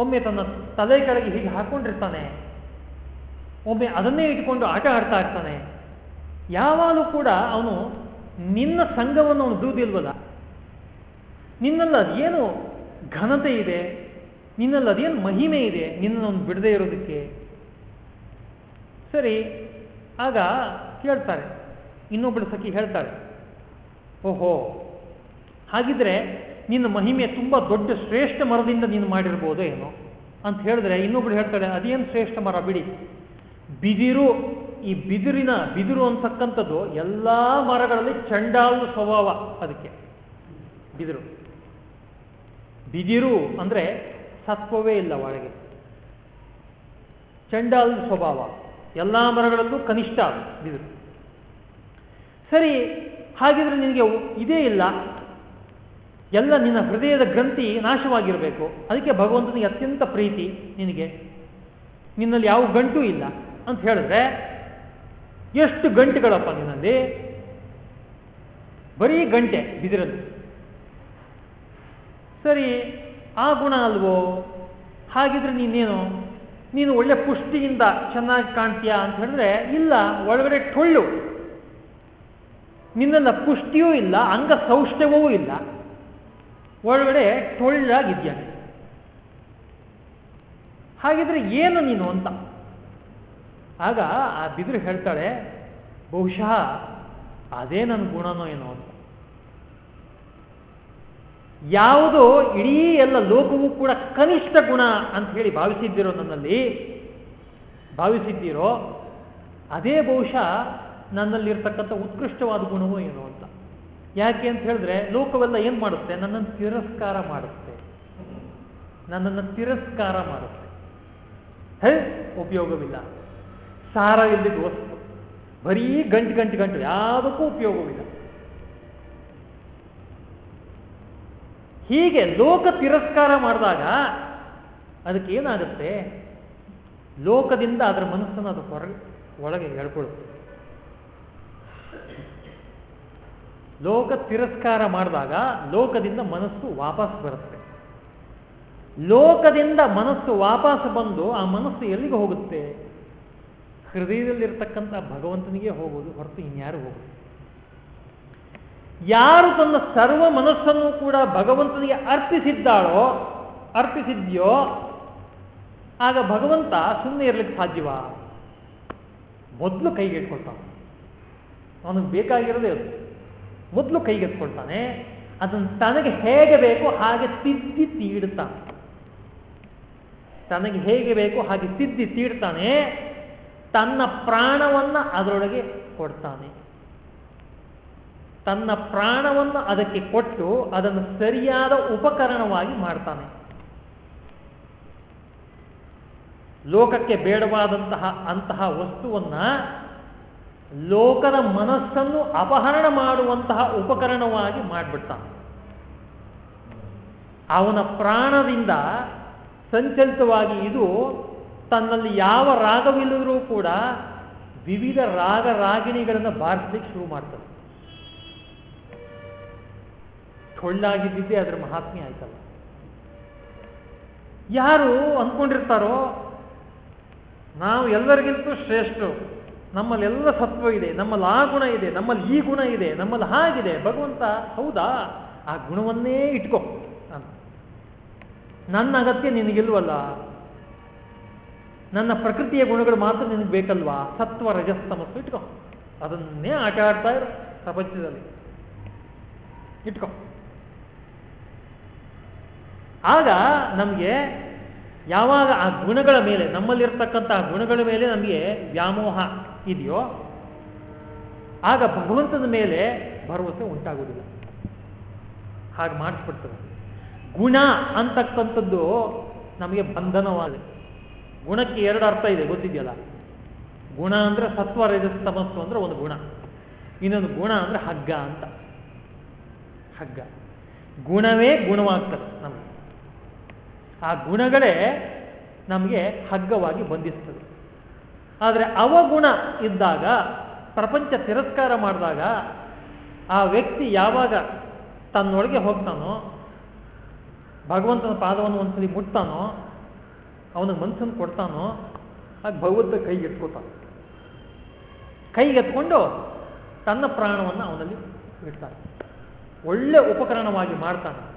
Speaker 1: ಒಮ್ಮೆ ತನ್ನ ತಲೆ ಕೆಳಗೆ ಹೀಗೆ ಹಾಕೊಂಡಿರ್ತಾನೆ, ಒಮ್ಮೆ ಅದನ್ನೇ ಇಟ್ಕೊಂಡು ಆಟ ಆಡ್ತಾ ಇರ್ತಾನೆ. ಯಾವಾಗಲೂ ಕೂಡ ಅವನು ನಿನ್ನ ಸಂಘವನ್ನು ಅವನು ಬಿಡುವುದಿಲ್ವಲ್ಲ ನಿನ್ನಲ್ಲಿ ಅದೇನು ಘನತೆ ಇದೆ? ನಿನ್ನಲ್ಲಿ ಅದೇನು ಮಹಿಮೆ ಇದೆ? ನಿನ್ನನ್ನು ಬಿಡದೆ ಇರೋದಕ್ಕೆ? ಸರಿ, ಆಗ ಕೇಳ್ತಾರೆ. ಇನ್ನೊಬ್ಬಳು ಸಖಿ ಹೇಳ್ತಾರೆ ಓಹೋ, ಹಾಗಿದ್ರೆ ನಿನ್ನ ಮಹಿಮೆ ತುಂಬ ದೊಡ್ಡ ಶ್ರೇಷ್ಠ ಮರದಿಂದ ನೀನು ಮಾಡಿರ್ಬೋದು ಏನೋ ಅಂತ ಹೇಳಿದ್ರೆ ಇನ್ನೊಬ್ರು ಹೇಳ್ತಾಳೆ, ಅದೇನು ಶ್ರೇಷ್ಠ ಮರ ಬಿಡಿ. ಬಿದಿರು ಈ ಬಿದಿರಿನ ಬಿದಿರು ಅಂತಕ್ಕಂಥದ್ದು ಎಲ್ಲಾ ಮರಗಳಲ್ಲಿ ಚಂಡಾಲ ಸ್ವಭಾವ ಅದಕ್ಕೆ. ಬಿದಿರು. ಬಿದಿರು ಅಂದ್ರೆ ಸತ್ವವೇ ಇಲ್ಲ ಒಳಗೆ. ಚಂಡಾಲ್ ಸ್ವಭಾವ. ಎಲ್ಲ ಮರಗಳಲ್ಲೂ ಕನಿಷ್ಠ ಬಿದಿರು. ಸರಿ, ಹಾಗಿದ್ರೆ ನಿನಗೆ ಇದೇ ಇಲ್ಲ. ಎಲ್ಲ ನಿನ್ನ ಹೃದಯದ ಗ್ರಂಥಿ ನಾಶವಾಗಿರಬೇಕು. ಅದಕ್ಕೆ ಭಗವಂತನಿಗೆ ಅತ್ಯಂತ ಪ್ರೀತಿ ನಿನಗೆ. ನಿನ್ನಲ್ಲಿ ಯಾವ ಗಂಟು ಇಲ್ಲ ಅಂತ ಹೇಳಿದ್ರೆ ಎಷ್ಟು ಗಂಟೆಗಳಪ್ಪ ನಿನ್ನಲ್ಲಿ ಬರೀ ಗಂಟೆ ಬಿದಿರಲ್ಲಿ ಸರಿ, ಆ ಗುಣ ಅಲ್ವೋ? ಹಾಗಿದ್ರೆ ನೀನೇನು? ನೀನು ಒಳ್ಳೆ ಪುಷ್ಟಿಯಿಂದ ಚೆನ್ನಾಗಿ ಕಾಣ್ತೀಯಾ ಅಂತ ಹೇಳಿದ್ರೆ, ಇಲ್ಲ, ಒಳಗಡೆ ಟೊಳ್ಳು ನಿನ್ನೆಲ್ಲ ಪುಷ್ಟಿಯೂ ಇಲ್ಲ ಅಂಗ ಸೌಷ್ಠವೂ ಇಲ್ಲ. ಒಳಗಡೆ ಟೊಳ್ಳಾಗಿದ್ಯಾ ಹಾಗಿದ್ರೆ ಏನು ನೀನು ಅಂತ? ಆಗ ಆ ಬಿದಿರು ಹೇಳ್ತಾಳೆ, ಬಹುಶಃ ಅದೇ ನನ್ನ ಗುಣನೋ ಏನೋ ಅಂತ. ಯಾವುದು ಇಡೀ ಎಲ್ಲ ಲೋಕವೂ ಕೂಡ ಕನಿಷ್ಠ ಗುಣ ಅಂತ ಹೇಳಿ ಭಾವಿಸಿದ್ದೀರೋ ನನ್ನಲ್ಲಿ, ಭಾವಿಸಿದ್ದೀರೋ, ಅದೇ ಬಹುಶಃ ನನ್ನಲ್ಲಿರ್ತಕ್ಕಂಥ ಉತ್ಕೃಷ್ಟವಾದ ಗುಣವೋ ಏನೋ ಅಂತ. ಯಾಕೆ ಅಂತ ಹೇಳಿದ್ರೆ, ಲೋಕವೆಲ್ಲ ಏನು ಮಾಡುತ್ತೆ? ನನ್ನನ್ನು ತಿರಸ್ಕಾರ ಮಾಡುತ್ತೆ. ನನ್ನನ್ನು ತಿರಸ್ಕಾರ ಮಾಡುತ್ತೆ. ಹೇ, ಉಪಯೋಗವಿಲ್ಲ. ಸಾರ ಇಲ್ಲದ ವಸ್ತು ಬರೀ ಗಂಟು ಗಂಟು ಗಂಟು, ಯಾವುದಕ್ಕೂ ಉಪಯೋಗವಿಲ್ಲ. ಹೀಗೆ ಲೋಕ ತಿರಸ್ಕಾರ ಮಾಡಿದಾಗ ಅದಕ್ಕೇನಾಗುತ್ತೆ ಲೋಕದಿಂದ ಅದರ ಮನಸ್ಸನ್ನು ಅದು ಹೊರಗೆ ಒಳಗೆ ಹೇಳ್ಕೊಳುತ್ತೆ ಲೋಕ ತಿರಸ್ಕಾರ ಮಾಡಿದಾಗ ಲೋಕದಿಂದ ಮನಸ್ಸು ವಾಪಸ್ ಬರುತ್ತೆ. ಲೋಕದಿಂದ ಮನಸ್ಸು ವಾಪಸ್ ಬಂದು ಆ ಮನಸ್ಸು ಎಲ್ಲಿಗೆ ಹೋಗುತ್ತೆ? ಹೃದಯದಲ್ಲಿರ್ತಕ್ಕಂಥ ಭಗವಂತನಿಗೆ ಹೋಗೋದು ಹೊರತು ಇನ್ಯಾರು ಹೋಗೋದು? ಯಾರು ತನ್ನ ಸರ್ವ ಮನಸ್ಸನ್ನು ಕೂಡ ಭಗವಂತನಿಗೆ ಅರ್ಪಿಸಿದ್ದಾಳೋ, ಅರ್ಪಿಸಿದ್ಯೋ, ಆಗ ಭಗವಂತ ಸುಮ್ಮನೆ ಇರ್ಲಿಕ್ಕೆ ಸಾಧ್ಯವಾ? ಮೊದಲು ಕೈಗೆ ಇಟ್ಕೊಳ್ತಾನೆ ಅವನಿಗೆ ಬೇಕಾಗಿರೋದೇ ಅದು. ಮೊದಲು ಕೈಗೆತ್ಕೊಳ್ತಾನೆ ಅದನ್ನು ತನಗೆ ಹೇಗೆ ಬೇಕೋ ಹಾಗೆ ತಿದ್ದಿ ತೀಡ್ತಾನೆ. ತನಗೆ ಹೇಗೆ ಬೇಕೋ ಹಾಗೆ ತಿದ್ದಿ ತೀಡ್ತಾನೆ ತನ್ನ ಪ್ರಾಣವನ್ನ ಅದರೊಳಗೆ ಕೊಡ್ತಾನೆ. ತನ್ನ ಪ್ರಾಣವನ್ನು ಅದಕ್ಕೆ ಕೊಟ್ಟು ಅದನ್ನು ಸರಿಯಾದ ಉಪಕರಣವಾಗಿ ಮಾಡ್ತಾನೆ. ಲೋಕಕ್ಕೆ ಬೇಡವಾದಂತಹ ಅಂತಹ ವಸ್ತುವನ್ನ ಲೋಕದ ಮನಸ್ಸನ್ನು ಅಪಹರಣ ಮಾಡುವಂತಹ ಉಪಕರಣವಾಗಿ ಮಾಡಿಬಿಡ್ತಾನೆ. ಅವನ ಪ್ರಾಣದಿಂದ ಸಂಚಲಿತವಾಗಿ ಇದು ತನ್ನಲ್ಲಿ ಯಾವ ರಾಗವಿಲ್ಲದರೂ ಕೂಡ ವಿವಿಧ ರಾಗ ರಾಗಿಣಿಗಳನ್ನು ಬಾರಿಸ್ಲಿಕ್ಕೆ ಶುರು ಮಾಡ್ತದೆ ಟೊಳ್ಳಾಗಿದ್ದಿದ್ದೇ ಅದರ ಮಹಾತ್ಮೆ ಆಯ್ತಲ್ಲ. ಯಾರು ಅಂದ್ಕೊಂಡಿರ್ತಾರೋ ನಾವು ಎಲ್ಲರಿಗಿಂತೂ ಶ್ರೇಷ್ಠರು. ನಮ್ಮಲ್ಲೆಲ್ಲ ಸತ್ವ ಇದೆ, ನಮ್ಮಲ್ಲಿ ಆ ಗುಣ ಇದೆ, ನಮ್ಮಲ್ಲಿ ಈ ಗುಣ ಇದೆ, ನಮ್ಮಲ್ಲಿ ಹಾಗಿದೆ, ಭಗವಂತ ಹೌದಾ? ಆ ಗುಣವನ್ನೇ ಇಟ್ಕೋ ನನ್ನ ಅಗತ್ಯ ನಿನಗಿಲ್ವಲ್ಲ? ನನ್ನ ಪ್ರಕೃತಿಯ ಗುಣಗಳು ಮಾತ್ರ ನಿನಗೆ ಬೇಕಲ್ವಾ? ಸತ್ವ ರಜಸ್ತಮಸ್ಸು ಇಟ್ಕೋ. ಅದನ್ನೇ ಆಟ ಆಡ್ತಾ ಇರು. ಪ್ರಪಂಚದಲ್ಲಿ. ಇಟ್ಕೋ. ಆಗ ನಮಗೆ ಯಾವಾಗ ಆ ಗುಣಗಳ ಮೇಲೆ, ನಮ್ಮಲ್ಲಿರ್ತಕ್ಕಂಥ ಗುಣಗಳ ಮೇಲೆ ನಮಗೆ ವ್ಯಾಮೋಹ ಇದೆಯೋ, ಆಗ ಭಗವಂತನ ಮೇಲೆ ಭರವಸೆ ಉಂಟಾಗುವುದಿಲ್ಲ. ಹಾಗೆ ಮಾಡಿಸ್ಬಿಡ್ತದೆ. ಗುಣ ಅಂತಕ್ಕಂಥದ್ದು ನಮಗೆ ಬಂಧನವಾದ ಗುಣಕ್ಕೆ ಎರಡು ಅರ್ಥ ಇದೆ, ಗೊತ್ತಿದೆಯಲ್ಲ? ಗುಣ ಅಂದ್ರೆ ಸತ್ವ ರಜಸ್ತಮಸ್ಸು ಅಂದ್ರೆ ಒಂದು ಗುಣ. ಇನ್ನೊಂದು ಗುಣ ಅಂದ್ರೆ ಹಗ್ಗ ಅಂತ. ಹಗ್ಗ. ಗುಣವೇ ಗುಣವಾಗ್ತದೆ ನಮಗೆ. ಆ ಗುಣಗಳೇ ನಮಗೆ ಹಗ್ಗವಾಗಿ ಬಂಧಿಸ್ತದೆ. ಆದರೆ ಅವಗುಣ ಇದ್ದಾಗ, ಪ್ರಪಂಚ ತಿರಸ್ಕಾರ ಮಾಡಿದಾಗ, ಆ ವ್ಯಕ್ತಿ ಯಾವಾಗ ತನ್ನೊಳಗೆ ಹೋಗ್ತಾನೋ, ಭಗವಂತನ ಪಾದವನ್ನು ಒಂದ್ಸಲಿ ಮುಟ್ತಾನೋ ಅವನಿಗೆ ಮನಸ್ಸನ್ನು ಕೊಡ್ತಾನೋ ಆಗ ಭಗವಂತ ಕೈಗೆ ಎತ್ಕೋತಾನೆ. ಕೈಗೆ ಎತ್ಕೊಂಡು ತನ್ನ ಪ್ರಾಣವನ್ನು ಅವನಲ್ಲಿ ಇಡ್ತಾನೆ. ಒಳ್ಳೆ ಉಪಕರಣವಾಗಿ ಮಾಡ್ತಾನೆ.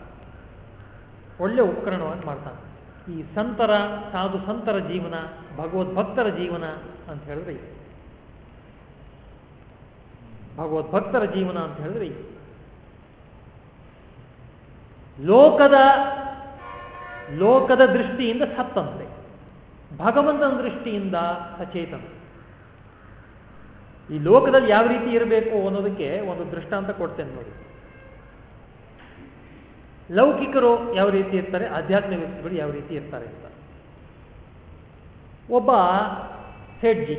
Speaker 1: ಒಳ್ಳೆ ಉಪಕರಣವಾಗಿ ಮಾಡ್ತಾನೆ. ಈ ಸಂತರ, ಸಾಧು ಸಂತರ ಜೀವನ ಭಗವದ್ಭಕ್ತರ ಜೀವನ ಅಂತ ಹೇಳಿದ್ರೆ ಭಗವದ್ಭಕ್ತರ ಜೀವನ ಅಂತ ಹೇಳಿದ್ರೆ ಲೋಕದ ಲೋಕದ ದೃಷ್ಟಿಯಿಂದ ಸತ್ತಂತೆ. ಭಗವಂತನ ದೃಷ್ಟಿಯಿಂದ ಸಚೇತನ ಈ ಲೋಕದಲ್ಲಿ ಯಾವ ರೀತಿ ಇರಬೇಕು ಅನ್ನೋದಕ್ಕೆ ಒಂದು ದೃಷ್ಟಾಂತ ಕೊಡ್ತೇನೆ ನೋಡಿ. ಲೌಕಿಕರು ಯಾವ ರೀತಿ ಇರ್ತಾರೆ, ಆಧ್ಯಾತ್ಮಿಕ ವ್ಯಕ್ತಿಗಳು ಯಾವ ರೀತಿ ಇರ್ತಾರೆ ಅಂತ. ಒಬ್ಬ ಹೆಡ್ಜಿ,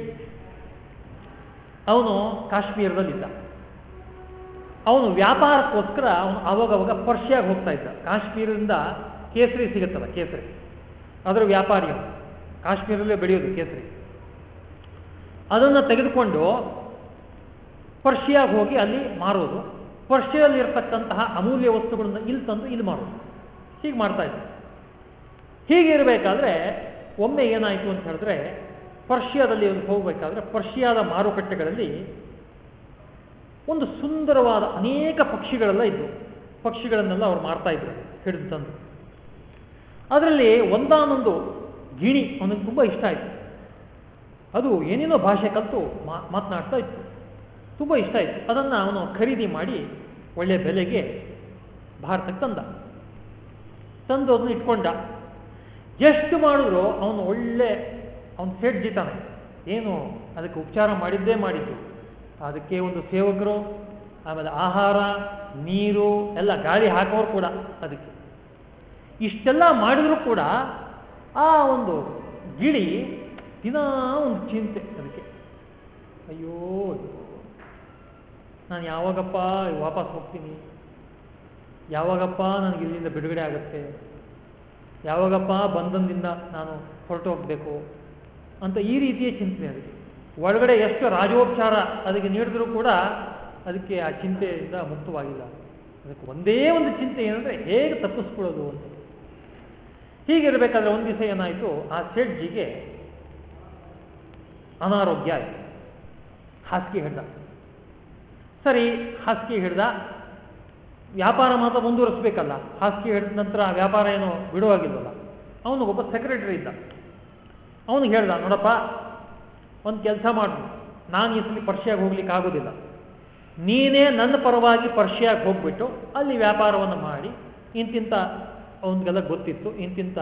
Speaker 1: ಅವನು ಕಾಶ್ಮೀರದಲ್ಲಿದ್ದ. ಅವನು ವ್ಯಾಪಾರಕ್ಕೋಸ್ಕರ ಅವನು ಅವಾಗವಾಗ ಪರ್ಷಿಯಾಗಿ ಹೋಗ್ತಾ ಇದ್ದ. ಕಾಶ್ಮೀರದಿಂದ ಕೇಸರಿ ಸಿಗುತ್ತಲ್ಲ, ಕೇಸರಿ. ಅದರ ವ್ಯಾಪಾರಿ ಅವನು ಕಾಶ್ಮೀರದಲ್ಲೇ ಬೆಳೆಯೋದು ಕೇಸರಿ. ಅದನ್ನು ತೆಗೆದುಕೊಂಡು ಪರ್ಷಿಯಾಗಿ ಹೋಗಿ ಅಲ್ಲಿ ಮಾರೋದು. ಪರ್ಷಿಯಲ್ಲಿ ಇರತಕ್ಕಂತಹ ಅಮೂಲ್ಯ ವಸ್ತುಗಳನ್ನು ಇಲ್ಲಿ ತಂದು ಇಲ್ಲಿ ಮಾರೋದು. ಹೀಗೆ ಮಾಡ್ತಾ ಇದ್ದ. ಹೀಗಿರಬೇಕಾದ್ರೆ ಒಮ್ಮೆ ಏನಾಯಿತು ಅಂತ ಹೇಳಿದ್ರೆ ಪರ್ಷಿಯಾದಲ್ಲಿ ಹೋಗಬೇಕಾದ್ರೆ ಪರ್ಷಿಯಾದ ಮಾರುಕಟ್ಟೆಗಳಲ್ಲಿ ಒಂದು ಸುಂದರವಾದ ಅನೇಕ ಪಕ್ಷಿಗಳೆಲ್ಲ ಇದ್ವು. ಪಕ್ಷಿಗಳನ್ನೆಲ್ಲ ಅವ್ರು ಮಾರ್ತಾ ಇದ್ರು, ಹಿಡಿದು ತಂದು. ಅದರಲ್ಲಿ ಒಂದಾನೊಂದು ಗಿಣಿ ಅವನಿಗೆ ತುಂಬ ಇಷ್ಟ ಆಯಿತು. ಅದು ಏನೇನೋ ಭಾಷೆ ಕಲಿತು ಮಾತನಾಡ್ತಾ ಇತ್ತು. ತುಂಬ ಇಷ್ಟ ಆಯಿತು. ಅದನ್ನು ಅವನು ಖರೀದಿ ಮಾಡಿ ಒಳ್ಳೆಯ ಬೆಲೆಗೆ ಭಾರತಕ್ಕೆ ತಂದ. ತಂದು ಅದನ್ನು ಇಟ್ಕೊಂಡ. ಎಷ್ಟು ಮಾಡಿದ್ರು ಅವನು ಒಳ್ಳೆ, ಅವನು ಸೆಟ್ ಜಿತಾನೆ ಏನು ಅದಕ್ಕೆ ಉಪಚಾರ ಮಾಡಿದ್ದೇ ಮಾಡಿದ್ದು. ಅದಕ್ಕೆ ಒಂದು ಸೇವಕರು, ಆಮೇಲೆ ಆಹಾರ, ನೀರು, ಎಲ್ಲ ಗಾಳಿ ಹಾಕೋರು ಕೂಡ ಅದಕ್ಕೆ. ಇಷ್ಟೆಲ್ಲ ಮಾಡಿದ್ರು ಕೂಡ ಆ ಒಂದು ಗಿಳಿ ದಿನ ಒಂದು ಚಿಂತೆ ಅದಕ್ಕೆ. ಅಯ್ಯೋ, ನಾನು ಯಾವಾಗಪ್ಪ ವಾಪಸ್ ಹೋಗ್ತೀನಿ? ಯಾವಾಗಪ್ಪ ನನಗೆ ಇಲ್ಲಿಂದ ಬಿಡುಗಡೆ ಆಗುತ್ತೆ? ಯಾವಾಗಪ್ಪ ಬಂಧನದಿಂದ ನಾನು ಹೊರಟು ಹೋಗಬೇಕು? ಅಂತ ಈ ರೀತಿಯ ಚಿಂತನೆ ಅದಕ್ಕೆ. ಒಳಗಡೆ ಎಷ್ಟು ರಾಜೋಪಚಾರ ಅದಕ್ಕೆ ನೀಡಿದ್ರೂ ಕೂಡ ಅದಕ್ಕೆ ಆ ಚಿಂತೆಯಿಂದ ಮುಕ್ತವಾಗಿಲ್ಲ. ಅದಕ್ಕೆ ಒಂದೇ ಒಂದು ಚಿಂತೆ ಏನಂದ್ರೆ ಹೇಗೆ ತಪ್ಪಿಸ್ಕೊಳ್ಳೋದು ಅಂತ. ಹೀಗಿರಬೇಕಾದ್ರೆ ಒಂದು ದಿವಸ ಏನಾಯಿತು? ಆ ಶೆಡ್ಜಿಗೆ ಅನಾರೋಗ್ಯ ಆಯಿತು. ಹಾಸಿಗೆ ಹಿಡ್ದ. ಸರಿ, ಹಾಸಿಗೆ ಹಿಡ್ದ. ವ್ಯಾಪಾರ ಮಾತ್ರ ಮುಂದುವರಿಸ್ಬೇಕಲ್ಲ. ಹಾಸಿಗೆ ಹಿಡಿದ ನಂತರ ವ್ಯಾಪಾರ ಏನು ಬಿಡುವಾಗಿಲ್ವಲ್ಲ ಅವನು ಒಬ್ಬ ಸೆಕ್ರೆಟರಿ ಇದ್ದ. ಅವನು ಹೇಳ್ದ, ನೋಡಪ್ಪ, ಒಂದು ಕೆಲಸ ಮಾಡು. ನಾನು ಈ ಸಲ ಪರ್ಷಿಯಾಗಿ ಹೋಗ್ಲಿಕ್ಕೆ ಆಗೋದಿಲ್ಲ. ನೀನೇ ನನ್ನ ಪರವಾಗಿ ಪರ್ಷಿಯಾಗಿ ಹೋಗ್ಬಿಟ್ಟು ಅಲ್ಲಿ ವ್ಯಾಪಾರವನ್ನು ಮಾಡಿ, ಇಂತಿಂತ ಅವನಿಗೆಲ್ಲ ಗೊತ್ತಿತ್ತು, ಇಂತಿಂತ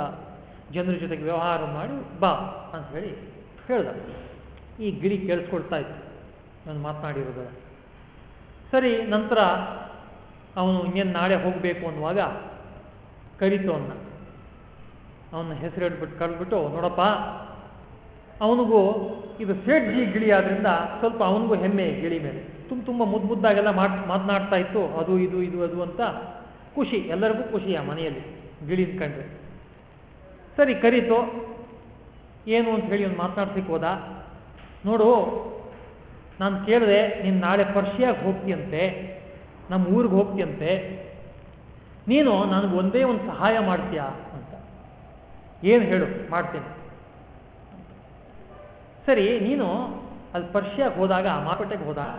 Speaker 1: ಜನರ ಜೊತೆಗೆ ವ್ಯವಹಾರ ಮಾಡಿ ಬಾ ಅಂತ ಹೇಳಿ ಹೇಳ್ದ. ಈ ಗಿಳಿ ಕೇಳಿಸ್ಕೊಳ್ತಾ ಇತ್ತು ನಾನು ಮಾತನಾಡಿರೋದಲ್ಲ ಸರಿ, ನಂತರ ಅವನು ಇನ್ನೇನು ನಾಳೆ ಹೋಗಬೇಕು ಅನ್ನುವಾಗ ಕರೀತು ಅವನ್ನ. ಅವನ ಹೆಸರು ಹೇಳ್ಬಿಟ್ಟು ಕರೆದ್ಬಿಟ್ಟು, ನೋಡಪ್ಪ, ಅವನಿಗೂ ಇದು ಸೇಡ್ಜಿ ಗಿಳಿ ಆದ್ರಿಂದ ಸ್ವಲ್ಪ ಅವನಿಗೂ ಹೆಮ್ಮೆ ಗಿಳಿ ಮೇಲೆ. ತುಂಬ ತುಂಬ ಮುದ್ದು ಮುದ್ದಾಗೆಲ್ಲ ಮಾತ್, ಮಾತನಾಡ್ತಾ ಇತ್ತು, ಅದು, ಇದು ಇದು, ಅದು ಅಂತ ಖುಷಿ, ಎಲ್ಲರಿಗೂ ಖುಷಿ ಆ ಮನೆಯಲ್ಲಿ. ಗಿಳಿ ಕಂಡ್ರೆ ಸರಿ, ಕರೀತು. ಏನು ಅಂತ ಹೇಳಿ ಒಂದು ಮಾತನಾಡ್ತಿಕ್ ಹೋದ. ನೋಡು, ನಾನು ಕೇಳಿದೆ, ನೀನು ನಾಳೆ ಪರ್ಷಿಯಾಗಿ ಹೋಗ್ತೀಯಂತೆ, ನಮ್ಮ ಊರಿಗೆ ಹೋಗ್ತೀಯಂತೆ. ನೀನು ನನಗೆ ಒಂದೇ ಒಂದು ಸಹಾಯ ಮಾಡ್ತೀಯಾ ಅಂತ. ಏನು ಹೇಳು, ಮಾಡ್ತೀನಿ. ಸರಿ, ನೀನು ಅಲ್ಲಿ ಪರ್ಷಿಯಾಗಿ ಹೋದಾಗ ಮಾರುಕಟ್ಟೆಗೆ ಹೋದಾಗ,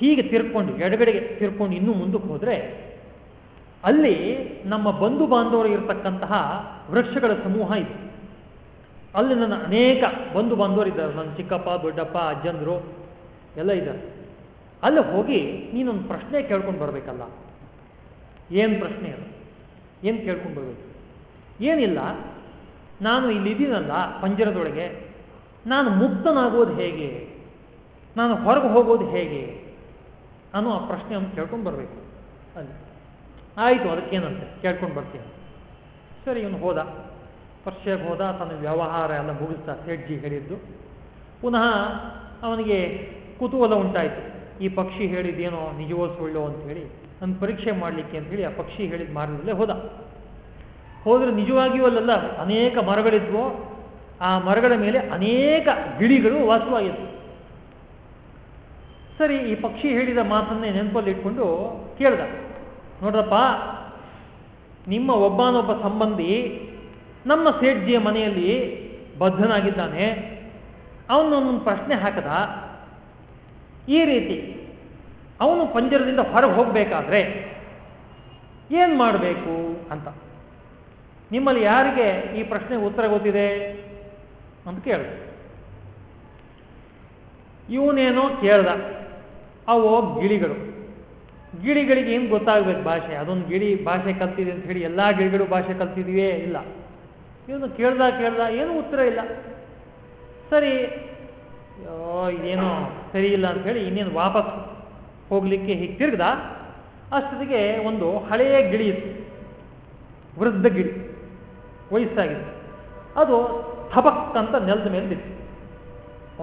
Speaker 1: ಹೀಗೆ ತಿರ್ಕೊಂಡು, ಎಡಗಡೆಗೆ ತಿರ್ಕೊಂಡು ಇನ್ನೂ ಮುಂದಕ್ಕೆ ಹೋದ್ರೆ ಅಲ್ಲಿ ನಮ್ಮ ಬಂಧು ಬಾಂಧವರು ಇರತಕ್ಕಂತಹ ವೃಕ್ಷಗಳ ಸಮೂಹ ಇದೆ. ಅಲ್ಲಿ ನನ್ನ ಅನೇಕ ಬಂಧು ಬಾಂಧವರು ಇದ್ದಾರೆ. ನನ್ನ ಚಿಕ್ಕಪ್ಪ, ದೊಡ್ಡಪ್ಪ, ಅಜ್ಜಂದ್ರು ಎಲ್ಲ ಇದ್ದಾರೆ. ಅಲ್ಲಿ ಹೋಗಿ ನೀನೊಂದು ಪ್ರಶ್ನೆ ಕೇಳ್ಕೊಂಡು ಬರಬೇಕಲ್ಲ? ಏನು ಪ್ರಶ್ನೆ ಅದು? ಏನು ಕೇಳ್ಕೊಂಡು ಬರಬೇಕು? ಏನಿಲ್ಲ. ನಾನು ಇಲ್ಲಿದ್ದೀನಲ್ಲ ಪಂಜರದೊಳಗೆ. ನಾನು ಮುಕ್ತನಾಗೋದು ಹೇಗೆ? ನಾನು ಹೊರಗೆ ಹೋಗೋದು ಹೇಗೆ? ಅನ್ನೋ ಆ ಪ್ರಶ್ನೆ ಕೇಳ್ಕೊಂಡು ಬರಬೇಕು. ಆಯಿತು ಅದಕ್ಕೇನಂತೆ ಕೇಳ್ಕೊಂಡು ಬರ್ತೀನಿ. ಸರಿ, ಇವನು ಹೋದ. ಪರ್ಷಿಯಾಗಿ ಹೋದ, ತನ್ನ ವ್ಯವಹಾರ ಎಲ್ಲ ಮುಗಿಸ್ತಾ ಸೇಡ್ಜಿ ಹೇಳಿದ್ದು ಪುನಃ ಅವನಿಗೆ ಕುತೂಹಲ ಉಂಟಾಯಿತು. ಈ ಪಕ್ಷಿ ಹೇಳಿದ್ದೇನೋ ನಿಜವೋ ಸುಳ್ಳೋ ಅಂತ ಹೇಳಿ ನನ್ನ ಪರೀಕ್ಷೆ ಮಾಡಲಿಕ್ಕೆ ಅಂತ ಹೇಳಿ ಆ ಪಕ್ಷಿ ಹೇಳಿದ ಮಾರ್ಗದಲ್ಲೇ ಹೋದ. ಹೋದರೆ ನಿಜವಾಗಿಯೂ ಅಲ್ಲೆಲ್ಲ, ಅನೇಕ ಮರಗಳಿದ್ವು, ಆ ಮರಗಳ ಮೇಲೆ ಅನೇಕ ಗಿಳಿಗಳು ವಾಸವಾಗಿತ್ತು ಸರಿ, ಈ ಪಕ್ಷಿ ಹೇಳಿದ ಮಾತನ್ನೇ ನೆನಪಲ್ಲಿ ಇಟ್ಕೊಂಡು ಕೇಳ್ದ. ನೋಡ್ರಪ್ಪ, ನಿಮ್ಮ ಒಬ್ಬನೊಬ್ಬ ಸಂಬಂಧಿ ನಮ್ಮ ಸೇಡ್ಜಿಯ ಮನೆಯಲ್ಲಿ ಬದ್ಧನಾಗಿದ್ದಾನೆ. ಅವನೊಂದು ಪ್ರಶ್ನೆ ಹಾಕದ, ಈ ರೀತಿ ಅವನು ಪಂಜರದಿಂದ ಹೊರಗೆ ಹೋಗಬೇಕಾದ್ರೆ ಏನು ಮಾಡಬೇಕು ಅಂತ. ನಿಮ್ಮಲ್ಲಿ ಯಾರಿಗೆ ಈ ಪ್ರಶ್ನೆ ಉತ್ತರ ಗೊತ್ತಿದೆ ಅಂತ ಕೇಳಿದೆ ಇವನೇನೋ ಕೇಳ್ದ, ಅವು ಗಿಳಿಗಳು. ಗಿಳಿಗಳಿಗೆ ಏನು ಗೊತ್ತಾಗಬೇಕು ಭಾಷೆ? ಅದೊಂದು ಗಿಳಿ ಭಾಷೆ ಕಲ್ತಿದೆ ಅಂತ ಹೇಳಿ ಎಲ್ಲ ಗಿಳಿಗಳು ಭಾಷೆ ಕಲ್ತಿದೀವೇ ಇಲ್ಲ. ಇವನು ಕೇಳ್ದ ಕೇಳ್ದ ಏನೂ ಉತ್ತರ ಇಲ್ಲ. ಸರಿ ಏನೋ ಸರಿ ಇಲ್ಲ ಅಂತ ಹೇಳಿ ಇನ್ನೇನು ವಾಪಸ್ ಹೋಗ್ಲಿಕ್ಕೆ ಹೀಗೆ ತಿರುಗ್ದ, ಅಷ್ಟೊತ್ತಿಗೆ ಒಂದು ಹಳೆಯ ಗಿಳಿ ಇತ್ತು. ವೃದ್ಧ ಗಿಳಿ ವಯಸ್ಸಾಗಿತ್ತು ಅದು ಥಪಕ್ ಅಂತ ನೆಲದ ಮೇಲೆ ಬಿತ್ತು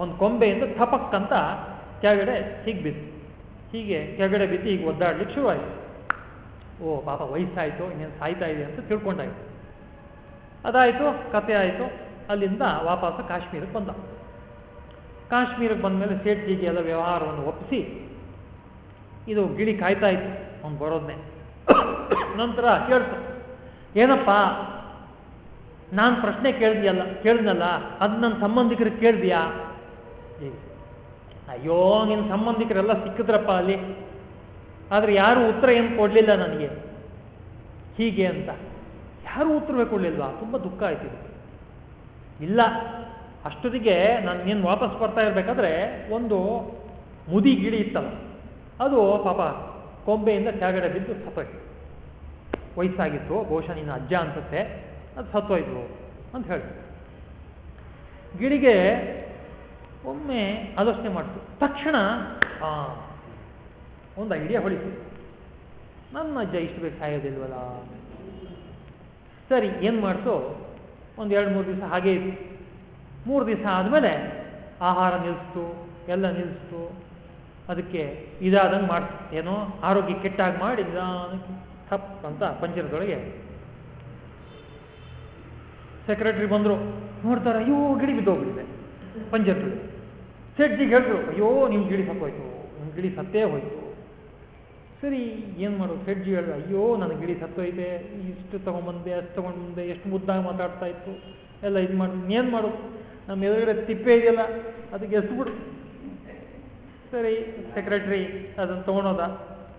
Speaker 1: ಒಂದು ಕೊಂಬೆಯಿಂದ ಥಪಕ್ ಅಂತ ಕೆಳಗಡೆ ಹೀಗೆ ಬಿತ್ತು ಹೀಗೆ ಕೆಳಗಡೆ ಬಿದ್ದು ಈಗ ಒದ್ದಾಡ್ಲಿಕ್ಕೆ ಶುರುವಾಯಿತು. ಓ, ಪಾಪ ವಯಸ್ಸಾಯಿತು, ಇನ್ನೇನು ಸಾಯ್ತಾ ಇದೆ ಅಂತ ತಿಳ್ಕೊಂಡಾಯ್ತು. ಅದಾಯಿತು, ಕತೆ ಆಯಿತು. ಅಲ್ಲಿಂದ ವಾಪಸ್ ಕಾಶ್ಮೀರಕ್ಕೆ ಬಂದ. ಕಾಶ್ಮೀರಕ್ಕೆ ಬಂದ ಮೇಲೆ ಸೇಠ್ಜಿಗೆ ಎಲ್ಲ ವ್ಯವಹಾರವನ್ನು ಒಪ್ಪಿಸಿ, ಇದು ಗಿಳಿ ಕಾಯ್ತಾ ಇತ್ತು, ಅವ್ನು ಬರೋದನ್ನೇ ನಂತರ ಕೇಳ್ತು ಏನಪ್ಪ, ನಾನು ಪ್ರಶ್ನೆ ಕೇಳಿದ್ಯಲ್ಲ, ಕೇಳಿದ್ನಲ್ಲ, ಅದು ನನ್ನ ಸಂಬಂಧಿಕರಿಗೆ ಕೇಳಿದ್ಯಾ? ಅಯ್ಯೋ ನಿನ್ನ ಸಂಬಂಧಿಕರೆಲ್ಲ ಸಿಕ್ಕಿದ್ರಪ್ಪ ಅಲ್ಲಿ. ಆದರೆ ಯಾರು ಉತ್ತರ ಏನು ಕೊಡಲಿಲ್ಲ ನನಗೆ? ಹೀಗೆ ಅಂತ. ಯಾರು ಉತ್ತರವೇ ಕೊಡಲಿಲ್ವಾ? ತುಂಬ ದುಃಖ ಆಯ್ತು ಇಲ್ಲ, ಅಷ್ಟೊತ್ತಿಗೆ ನಾನು ಏನು ವಾಪಸ್ ಬರ್ತಾ ಇರಬೇಕಾದ್ರೆ ಒಂದು ಮುದಿ ಗಿಡಿ ಇತ್ತಲ್ಲ, ಅದು ಪಾಪ ಕೊಂಬೆಯಿಂದ ಕೆಳಗಡೆ ಬಿದ್ದು ಸತ್ತೋಯ್ತು. ವಯಸ್ಸಾಗಿತ್ತು, ಬಹುಶಃ ನಿನ್ನ ಅಜ್ಜ ಅನ್ಸುತ್ತೆ. ಅದು ಸತ್ತೋಯ್ತು ಅಂತ ಹೇಳಿ ಗಿಡಿಗೆ ಒಮ್ಮೆ ಆಲೋಚನೆ ಮಾಡ್ತು ತಕ್ಷಣ, ಆ, ಒಂದು ಐಡಿಯಾ ಹೊಳಿತು. ನನ್ನ ಅಜ್ಜ ಇಷ್ಟು ಬೇಕು ಸಾಯೋದಿಲ್ವಲ್ಲ? ಸರಿ, ಏನು ಮಾಡ್ತು? ಒಂದು ಎರಡು ಮೂರು ದಿವಸ ಹಾಗೆ ಇತ್ತು. ಮೂರು ದಿವಸ ಆದಮೇಲೆ ಆಹಾರ ನಿಲ್ಲಿಸ್ತು ಎಲ್ಲ ನಿಲ್ಲಿಸ್ತು ಅದಕ್ಕೆ ಇದಾದಂಗೆ ಮಾಡ್ತು. ಏನೋ ಆರೋಗ್ಯ ಕೆಟ್ಟಾಗಿ ಮಾಡಿ ನಿಧಾನಕ್ಕೆ ಥಪ್ ಅಂತ ಪಂಜರದೊಳಗೆ ಸೆಕ್ರೆಟ್ರಿ ಬಂದರು. ನೋಡ್ತಾರೆ, ಅಯ್ಯೋ ಗಿಡಿ ಬಿದ್ದೋಗ್ಬಿಟ್ಟಿದೆ ಪಂಜರದೊಳಗೆ. ಸೆಟ್ಜಿಗೆ ಹೇಳಿದ್ರು, ಅಯ್ಯೋ ನಿಮ್ಮ ಗಿಳಿ ಸತ್ತೋಯ್ತು ನಿಮ್ಮ ಗಿಳಿ ಸತ್ತೇ ಹೋಯ್ತು. ಸರಿ, ಏನು ಮಾಡು, ಸೆಡ್ಜಿ ಹೇಳಿದ್ರು ಅಯ್ಯೋ ನನ್ನ ಗಿಳಿ ಸತ್ತೋಯ್ತೆ, ಇಷ್ಟು ತೊಗೊಂಬಂದೆ, ಅಷ್ಟು ತೊಗೊಂಡ್ಬಂದೆ ಎಷ್ಟು ಮುದ್ದಾಗಿ ಮಾತಾಡ್ತಾ ಇತ್ತು. ಎಲ್ಲ ಇದು ಮಾಡಿ, ಏನು ಮಾಡು, ನಮ್ಮ ಎದುರುಗಡೆ ತಿಪ್ಪೆ ಇದೆಯಲ್ಲ ಅದಕ್ಕೆ ಎಸ್ಬಿಡು ಸರಿ ಸೆಕ್ರೆಟ್ರಿ ಅದನ್ನು ತೊಗೊಂಡೋದ,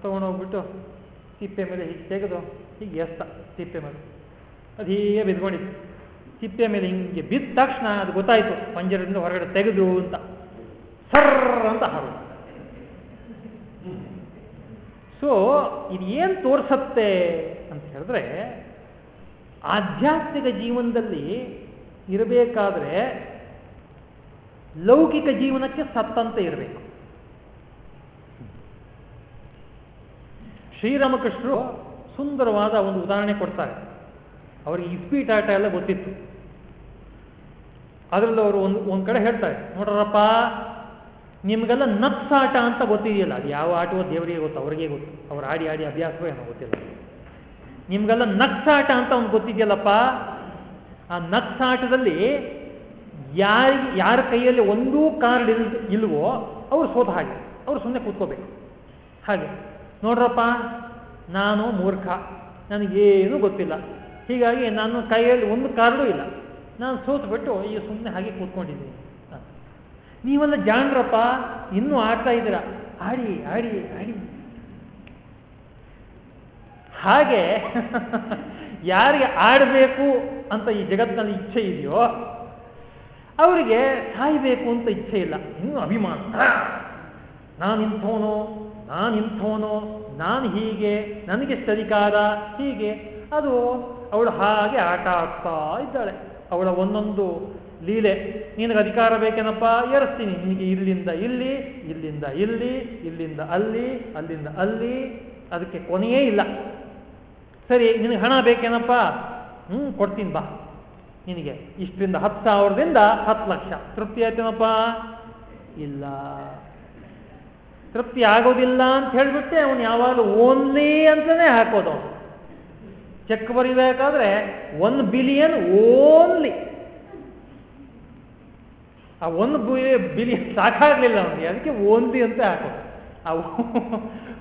Speaker 1: ತಗೊಂಡೋಗ್ಬಿಟ್ಟು ತಿಪ್ಪೆ ಮೇಲೆ ಹೀಗೆ ತೆಗೆದು, ಹೀಗೆ ಎಸ್ತ ತಿಪ್ಪೆ ಮೇಲೆ. ಅದು ಹೀಗೆ ಬಿದ್ಕೊಂಡಿತ್ತು ತಿಪ್ಪೆ ಮೇಲೆ ಹಿಂಗೆ ಬಿದ್ದ ತಕ್ಷಣ ಅದು ಗೊತ್ತಾಯ್ತು ಪಂಜರದಿಂದ ಹೊರಗಡೆ ತೆಗೆದು ಅಂತ. ಸರ್ರ ಅಂತ ಹಾರು ಸೊ ಇದು ಏನು ತೋರಿಸತ್ತೆ ಅಂತ ಹೇಳಿದ್ರೆ, ಆಧ್ಯಾತ್ಮಿಕ ಜೀವನದಲ್ಲಿ ಇರಬೇಕಾದ್ರೆ ಲೌಕಿಕ ಜೀವನಕ್ಕೆ ಸತ್ತಂತೆ ಇರಬೇಕು. ಶ್ರೀರಾಮಕೃಷ್ಣರು ಸುಂದರವಾದ ಒಂದು ಉದಾಹರಣೆ ಕೊಡ್ತಾರೆ. ಅವರಿಗೆ ಆಟ ಎಲ್ಲ ಗೊತ್ತಿತ್ತು. ಅದರಲ್ಲಿ ಅವರು ಒಂದು, ಒಂದ್ ಕಡೆ ಹೇಳ್ತಾರೆ, ನೋಡ್ರಪ್ಪ ನಿಮ್ಗೆಲ್ಲ ನಕ್ಸಾಟ ಅಂತ ಗೊತ್ತಿದೆಯಲ್ಲ, ಅದು ಯಾವ ಆಟವೋ ದೇವರಿಗೆ ಗೊತ್ತು, ಅವ್ರಿಗೆ ಗೊತ್ತು, ಅವ್ರು ಆಡಿ ಆಡಿ ಅಭ್ಯಾಸವೋ ಏನೋ ಗೊತ್ತಿಲ್ಲ. ನಿಮ್ಗೆಲ್ಲ ನಕ್ಸಾಟ ಅಂತ ಒಂದು ಗೊತ್ತಿದೆಯಲ್ಲಪ್ಪ, ಆ ನಕ್ಸಾಟದಲ್ಲಿ ಯಾರಿ, ಯಾರ ಕೈಯಲ್ಲಿ ಒಂದೂ ಕಾರ್ಡ್ ಇಲ್, ಇಲ್ವೋ, ಅವ್ರು ಸೋತ ಹಾಗೆ, ಅವ್ರು ಸುಮ್ಮನೆ ಕೂತ್ಕೋಬೇಕು. ಹಾಗೆ, ನೋಡ್ರಪ್ಪ, ನಾನು ಮೂರ್ಖ, ನನಗೇನು ಗೊತ್ತಿಲ್ಲ. ಹೀಗಾಗಿ ನಾನು ಕೈಯಲ್ಲಿ ಒಂದು ಕಾರ್ಡು ಇಲ್ಲ. ನಾನು ಸೋತ್ಬಿಟ್ಟು ಈಗ ಸುಮ್ಮನೆ ಹಾಗೆ ಕೂತ್ಕೊಂಡಿದ್ದೀನಿ. ನೀವೆಲ್ಲ ಜಾಣ್ರಪ್ಪ, ಇನ್ನೂ ಆಡ್ತಾ ಇದ್ದೀರ. ಆಡಿ ಆಡಿ ಆಡಿ. ಹಾಗೆ ಯಾರಿಗೆ ಆಡಬೇಕು ಅಂತ ಈ ಜಗತ್ತಿನಲ್ಲಿ ಇಚ್ಛೆ ಇದೆಯೋ, ಅವರಿಗೆ ಸಾಯ್ಬೇಕು ಅಂತ ಇಚ್ಛೆ ಇಲ್ಲ. ಇನ್ನೂ ಅಭಿಮಾನ. ನಾನು ಇಂಥವನು, ನಾನು ನಾನು ಹೀಗೆ, ನನಗೆ ಸರಿಕಾರ ಹೀಗೆ. ಅದು ಅವಳು ಹಾಗೆ ಆಟ ಆಡ್ತಾ ಇದ್ದಾಳೆ. ಅವಳ ಒಂದೊಂದು ಲೀಲೆ, ನಿನಗೆ ಅಧಿಕಾರ ಬೇಕೇನಪ್ಪ? ಏರಿಸ್ತೀನಿ. ನಿನಗೆ ಇಲ್ಲಿಂದ ಇಲ್ಲಿ ಇಲ್ಲಿಂದ ಇಲ್ಲಿ, ಇಲ್ಲಿಂದ ಅಲ್ಲಿ, ಅಲ್ಲಿಂದ ಅಲ್ಲಿ. ಅದಕ್ಕೆ ಕೊನೆಯೇ ಇಲ್ಲ. ಸರಿ, ನಿನಗೆ ಹಣ ಬೇಕೇನಪ್ಪ? ಹ್ಞೂ ಕೊಡ್ತೀನಿ ಬಾ. ನಿನಗೆ ಇಷ್ಟರಿಂದ ಹತ್ತು ಸಾವಿರದಿಂದ ಹತ್ತು ಲಕ್ಷ. ತೃಪ್ತಿ ಆಯ್ತೇನಪ್ಪ? ಇಲ್ಲ. ತೃಪ್ತಿ ಆಗೋದಿಲ್ಲ ಅಂತ ಹೇಳಿಬಿಟ್ಟೆ ಅವನು ಯಾವಾಗಲೂ ಓನ್ಲಿ ಅಂತಲೇ ಹಾಕೋದು ಚೆಕ್ ಬರಿಬೇಕಾದ್ರೆ ಒನ್ ಬಿಲಿಯನ್ ಓನ್ಲಿ. ಆ ಒಂದು ಬಿಲಿಯನ್ ಸಾಕಾಗ್ಲಿಲ್ಲ ಅವನಿಗೆ. ಅದಕ್ಕೆ ಒಂದಿ ಅಂತ ಹಾಕೋ. ಅವು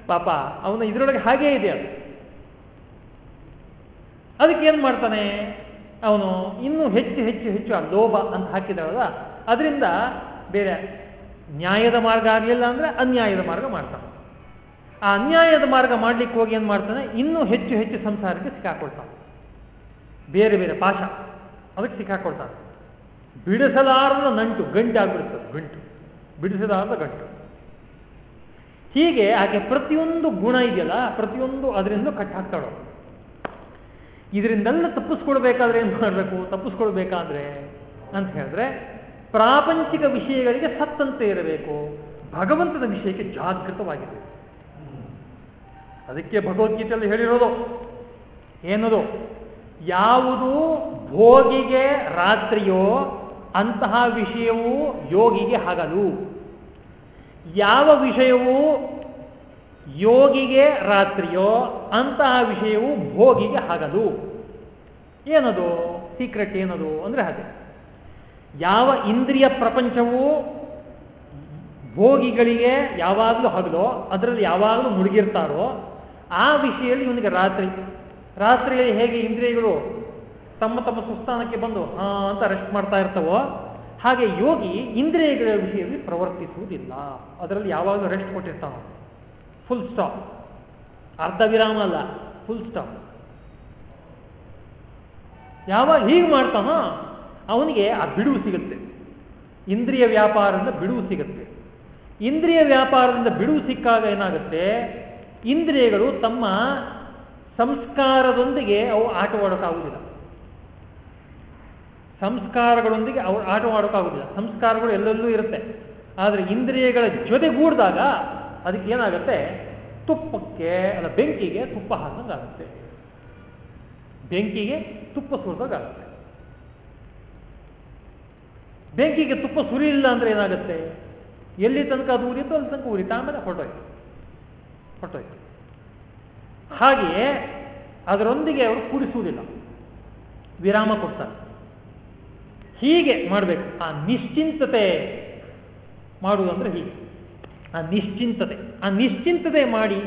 Speaker 1: ಪಾಪ, ಅವನ ಇದರೊಳಗೆ ಹಾಗೇ ಇದೆ ಅದು. ಅದಕ್ಕೆ ಏನು ಮಾಡ್ತಾನೆ? ಅವನು ಇನ್ನೂ ಹೆಚ್ಚು ಹೆಚ್ಚು ಹೆಚ್ಚು ಆ ಲೋಭ ಅಂತ ಹಾಕಿದಾಳಲ್ಲ, ಅದರಿಂದ ಬೇರೆ ನ್ಯಾಯದ ಮಾರ್ಗ ಆಗಲಿಲ್ಲ ಅಂದ್ರೆ ಅನ್ಯಾಯದ ಮಾರ್ಗ ಮಾಡ್ತಾನೆ. ಆ ಅನ್ಯಾಯದ ಮಾರ್ಗ ಮಾಡ್ಲಿಕ್ಕೆ ಹೋಗಿ ಏನು ಮಾಡ್ತಾನೆ? ಇನ್ನೂ ಹೆಚ್ಚು ಹೆಚ್ಚು ಸಂಸಾರಕ್ಕೆ ಸಿಕ್ಕಾಕೊಳ್ತಾನೆ. ಬೇರೆ ಬೇರೆ ಪಾಶ ಅದಕ್ಕೆ ಸಿಕ್ಕಾಕೊಳ್ತಾನೆ. ಬಿಡಿಸಲಾರದ ನಂಟು ಗಂಟು ಆಗ್ಬಿಡ್ತದೆ ಗಂಟು. ಬಿಡಿಸಲಾರದ ಗಂಟು. ಹೀಗೆ ಆಕೆ ಪ್ರತಿಯೊಂದು ಗುಣ ಇದೆಯಲ್ಲ, ಪ್ರತಿಯೊಂದು ಅದರಿಂದ ಕಟ್ ಹಾಕ್ತಾಳೋ ಇದರಿಂದೆಲ್ಲ ತಪ್ಪಿಸ್ಕೊಳ್ಬೇಕಾದ್ರೆ ಏನು ಮಾಡಬೇಕು? ತಪ್ಪಿಸ್ಕೊಳ್ಬೇಕಾದ್ರೆ ಅಂತ ಹೇಳಿದ್ರೆ, ಪ್ರಾಪಂಚಿಕ ವಿಷಯಗಳಿಗೆ ಸತ್ತಂತೆ ಇರಬೇಕು, ಭಗವಂತನ ವಿಷಯಕ್ಕೆ ಜಾಗೃತವಾಗಿರಬೇಕು. ಅದಕ್ಕೆ ಭಗವದ್ಗೀತೆಯಲ್ಲಿ ಹೇಳಿರೋದು, ಏನದು? ಯಾವುದು ಭೋಗಿಗೆ ರಾತ್ರಿಯೋ ಅಂತಹ ವಿಷಯವು ಯೋಗಿಗೆ ಹಗಲು. ಯಾವ ವಿಷಯವು ಯೋಗಿಗೆ ರಾತ್ರಿಯೋ ಅಂತಹ ವಿಷಯವು ಭೋಗಿಗೆ ಹಗಲು. ಏನದು? ಸೀಕ್ರೆಟ್ ಏನದು? ಅಂದರೆ ಹಾಗೆ. ಯಾವ ಇಂದ್ರಿಯ ಪ್ರಪಂಚವು ಭೋಗಿಗಳಿಗೆ ಯಾವಾಗಲೂ ಹಗಲೋ, ಅದರಲ್ಲಿ ಯಾವಾಗಲೂ ಮುಳುಗಿರ್ತಾರೋ, ಆ ವಿಷಯದಲ್ಲಿ ಇವನಿಗೆ ರಾತ್ರಿ ರಾತ್ರಿಯಲ್ಲಿ ಹೇಗೆ ಇಂದ್ರಿಯಗಳು ತಮ್ಮ ತಮ್ಮ ಸುಸ್ಥಾನಕ್ಕೆ ಬಂದು ಹಾ ಅಂತ ರೆಸ್ಟ್ ಮಾಡ್ತಾ ಇರ್ತವೋ, ಹಾಗೆ ಯೋಗಿ ಇಂದ್ರಿಯಗಳ ವಿಷಯದಲ್ಲಿ ಪ್ರವರ್ತಿಸುವುದಿಲ್ಲ. ಅದರಲ್ಲಿ ಯಾವಾಗಲೂ ರೆಸ್ಟ್ ಕೊಟ್ಟಿರ್ತಾವ. ಫುಲ್ ಸ್ಟಾಪ್ ಅರ್ಧ ವಿರಾಮ ಅಲ್ಲ ಫುಲ್ ಸ್ಟಾಪ್ ಯಾವಾಗ ಹೀಗೆ ಮಾಡ್ತಾನೋ, ಅವನಿಗೆ ಆ ಬಿಡುವು ಸಿಗುತ್ತೆ. ಇಂದ್ರಿಯ ವ್ಯಾಪಾರದಿಂದ ಬಿಡುವು ಸಿಗುತ್ತೆ. ಇಂದ್ರಿಯ ವ್ಯಾಪಾರದಿಂದ ಬಿಡುವು ಸಿಕ್ಕಾಗ ಏನಾಗುತ್ತೆ? ಇಂದ್ರಿಯಗಳು ತಮ್ಮ ಸಂಸ್ಕಾರದೊಂದಿಗೆ ಅವು ಆಟವಾಡೋಕ್ಕಾಗುವುದಿಲ್ಲ ಸಂಸ್ಕಾರಗಳೊಂದಿಗೆ ಅವು ಆಟವಾಡೋಕ್ಕಾಗುವುದಿಲ್ಲ ಸಂಸ್ಕಾರಗಳು ಎಲ್ಲೆಲ್ಲೂ ಇರುತ್ತೆ. ಆದರೆ ಇಂದ್ರಿಯಗಳ ಜೊತೆಗೂಡಿದಾಗ ಅದಕ್ಕೆ ಏನಾಗುತ್ತೆ? ತುಪ್ಪಕ್ಕೆ, ಅಲ್ಲ ಬೆಂಕಿಗೆ ತುಪ್ಪ ಹಾಕಂಗಾಗುತ್ತೆ ಬೆಂಕಿಗೆ ತುಪ್ಪ ಸುರಿದಾಗುತ್ತೆ ಬೆಂಕಿಗೆ ತುಪ್ಪ ಸುರಿಯಿಲ್ಲ ಅಂದ್ರೆ ಏನಾಗುತ್ತೆ? ಎಲ್ಲಿ ತನಕ ಅದು ಉರಿಯುತ್ತೋ ಅಲ್ಲಿ ತನಕ ಉರಿತಾ ಆಮೇಲೆ ಹೊರಟೋಯ್ತು. ಹೊರಟೋಯ್ತು. ಹಾಗೆಯೇ ಅದರೊಂದಿಗೆ ಅವರು ಕೂಡಿಸುವುದಿಲ್ಲ. ವಿರಾಮ ಕೊಡ್ತಾರೆ. ಹೀಗೆ ಮಾಡಬೇಕು. ಆ ನಿಶ್ಚಿಂತತೆ ಮಾಡುವುದಂದ್ರೆ ಹೀಗೆ. ಆ ನಿಶ್ಚಿಂತತೆ. ಆ ನಿಶ್ಚಿಂತತೆ ಮಾಡಿ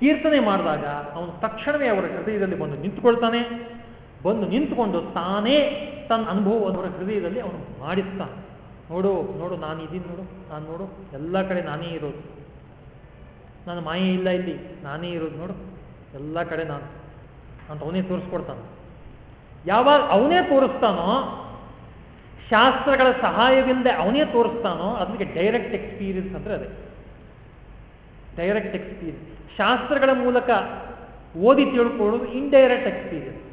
Speaker 1: ಕೀರ್ತನೆ ಮಾಡಿದಾಗ ಅವನು ತಕ್ಷಣವೇ ಅವರ ಹೃದಯದಲ್ಲಿ ಬಂದು ನಿಂತುಕೊಳ್ತಾನೆ. ಬಂದು ನಿಂತುಕೊಂಡು ತಾನೇ ತನ್ನ ಅನುಭವವನ್ನು ಅವರ ಹೃದಯದಲ್ಲಿ ಅವನು ಮಾಡಿಸ್ತಾನೆ. ನೋಡು ನೋಡು, ನಾನು ಇದೀನಿ ನೋಡು, ನಾನು ನೋಡು, ಎಲ್ಲ ಕಡೆ ನಾನೇ ಇರೋದು. ನಾನು ಮಾಯೆ ಇಲ್ಲ ಇಲ್ಲಿ, ನಾನೇ ಇರೋದು ನೋಡು. ಎಲ್ಲ ಕಡೆ ನಾನು. ಅಂತ ಅವನೇ ತೋರಿಸ್ಕೊಡ್ತಾನೆ. ಯಾವಾಗ ಅವನೇ ತೋರಿಸ್ತಾನೋ, ಶಾಸ್ತ್ರಗಳ ಸಹಾಯವಿಲ್ಲದೆ ಅವನೇ ತೋರಿಸ್ತಾನೋ ಅದಕ್ಕೆ ಡೈರೆಕ್ಟ್ ಎಕ್ಸ್ಪೀರಿಯನ್ಸ್ ಅಂದ್ರೆ ಅದೇ. ಡೈರೆಕ್ಟ್ ಎಕ್ಸ್ಪೀರಿಯನ್ಸ್ ಶಾಸ್ತ್ರಗಳ ಮೂಲಕ ಓದಿ ತಿಳ್ಕೊಳ್ಳೋದು ಇಂಡೈರೆಕ್ಟ್ ಎಕ್ಸ್ಪೀರಿಯನ್ಸ್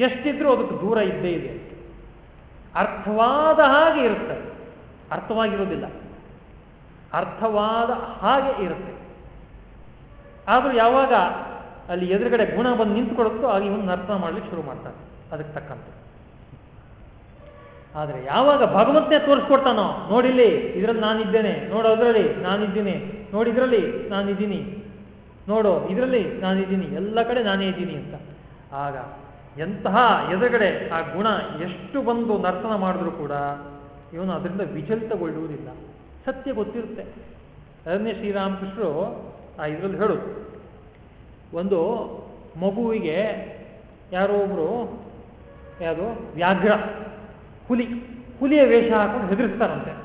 Speaker 1: ಎಷ್ಟಿದ್ರೂ ಅದಕ್ಕೆ ದೂರ ಇದ್ದೇ ಇದೆ. ಅರ್ಥವಾದ ಹಾಗೆ ಇರುತ್ತೆ. ಅರ್ಥವಾಗಿರೋದಿಲ್ಲ. ಅರ್ಥವಾದ ಹಾಗೆ ಇರುತ್ತೆ. ಆದರೂ ಯಾವಾಗ ಅಲ್ಲಿ ಎದುರುಗಡೆ ಗುಣ ಬಂದು ನಿಂತ್ಕೊಳ್ಳುತ್ತೋ ಆಗ ಇವನು ನರ್ತನ ಮಾಡಲಿಕ್ಕೆ ಶುರು ಮಾಡ್ತಾನೆ. ಅದಕ್ಕೆ ತಕ್ಕಂತೆ. ಆದರೆ ಯಾವಾಗ ಭಗವಂತನೇ ತೋರಿಸ್ಕೊಡ್ತಾನೋ, ನೋಡಿಲ್ಲಿ, ಇದರಲ್ಲಿ ನಾನಿದ್ದೇನೆ, ನೋಡೋ ಅದರಲ್ಲಿ ನಾನಿದ್ದೀನಿ ನೋಡಿದ್ರಲ್ಲಿ ನಾನಿದ್ದೀನಿ, ನೋಡೋ ಇದರಲ್ಲಿ ನಾನಿದ್ದೀನಿ, ಎಲ್ಲ ಕಡೆ ನಾನೇ ಇದ್ದೀನಿ ಅಂತ. ಆಗ ಎಂತಹ ಎದುರುಗಡೆ ಆ ಗುಣ ಎಷ್ಟು ಬಂದು ನರ್ತನ ಮಾಡಿದ್ರು ಕೂಡ ಇವನು ಅದರಿಂದ ವಿಚಲಿತಗೊಳ್ಳುವುದಿಲ್ಲ. ಸತ್ಯ ಗೊತ್ತಿರುತ್ತೆ. ಅದನ್ನೇ ಶ್ರೀರಾಮಕೃಷ್ಣರು ಇದರಲ್ಲಿ ಹೇಳೋದು. ಒಂದು ಮಗುವಿಗೆ ಯಾರೋ ಒಬ್ರು ಯಾವುದು ವ್ಯಾಘ್ರ, ಹುಲಿ, ಹುಲಿಯ ವೇಷ ಹಾಕೊಂಡು ಹೆದರಿಸ್ತಾರಂತೆ.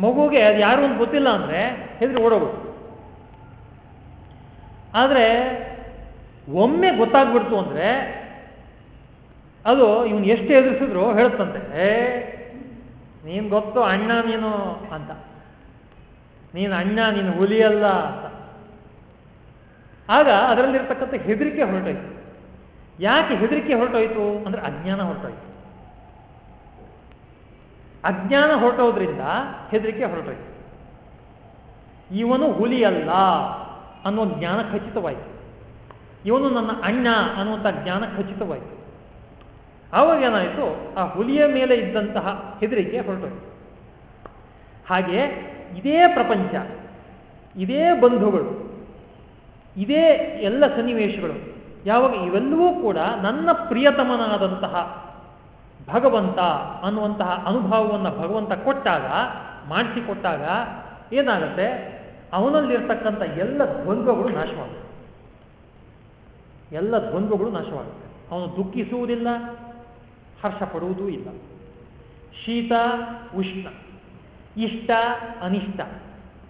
Speaker 1: ಮಗುಗೆ ಅದು ಯಾರು ಅಂತ ಗೊತ್ತಿಲ್ಲ ಅಂದ್ರೆ ಹೆದರಿ ಓಡೋಗುತ್ತೆ. ಆದರೆ ಒಮ್ಮೆ ಗೊತ್ತಾಗ್ಬಿಡ್ತು ಅಂದ್ರೆ ಅದು ಇವನು ಎಷ್ಟು ಎದುರಿಸಿದ್ರು ಹೇಳುತ್ತಂತೆ. ಏ, ನೀನ್ ಗೊತ್ತು ಅಣ್ಣ ನೀನು ಅಂತ. ನೀನು ಅಣ್ಣ, ನೀನು ಹುಲಿಯಲ್ಲ ಅಂತ. ಆಗ ಅದರಲ್ಲಿರ್ತಕ್ಕಂಥ ಹೆದರಿಕೆ ಹೊರಟೋಯ್ತು. ಯಾಕೆ ಹೆದರಿಕೆ ಹೊರಟೋಯ್ತು ಅಂದ್ರೆ ಅಜ್ಞಾನ ಹೊರಟೋಯ್ತು. ಅಜ್ಞಾನ ಹೊರಟೋದ್ರಿಂದ ಹೆದರಿಕೆ ಹೊರಟೋಯ್ತು. ಇವನು ಹುಲಿಯಲ್ಲ ಅನ್ನೋ ಜ್ಞಾನ ಖಚಿತವಾಯಿತು. ಇವನು ನನ್ನ ಅಣ್ಣ ಅನ್ನುವಂಥ ಜ್ಞಾನ ಖಚಿತವಾಯಿತು. ಆವಾಗ ಏನಾಯಿತು? ಆ ಹುಲಿಯ ಮೇಲೆ ಇದ್ದಂತಹ ಹೆದರಿಕೆ ಹೊರಟೋಯ್ತು. ಹಾಗೆ ಇದೇ ಪ್ರಪಂಚ, ಇದೇ ಬಂಧುಗಳು, ಇದೇ ಎಲ್ಲ ಸನ್ನಿವೇಶಗಳು, ಯಾವಾಗ ಇವೆಲ್ಲವೂ ಕೂಡ ನನ್ನ ಪ್ರಿಯತಮನಾದಂತಹ ಭಗವಂತ ಅನ್ನುವಂತಹ ಅನುಭವವನ್ನು ಭಗವಂತ ಕೊಟ್ಟಾಗ, ಮಾಡಿಸಿಕೊಟ್ಟಾಗ ಏನಾಗುತ್ತೆ? ಅವನಲ್ಲಿರ್ತಕ್ಕಂಥ ಎಲ್ಲ ದ್ವಂದ್ವಗಳು ನಾಶವಾಗುತ್ತೆ. ಎಲ್ಲ ದ್ವಂದ್ವಗಳು ನಾಶವಾಗುತ್ತೆ. ಅವನು ದುಃಖಿಸುವುದಿಲ್ಲ ಹರ್ಷ ಪಡುವುದೂ ಇಲ್ಲ. ಶೀತ ಉಷ್ಣ. ಇಷ್ಟ, ಅನಿಷ್ಟ,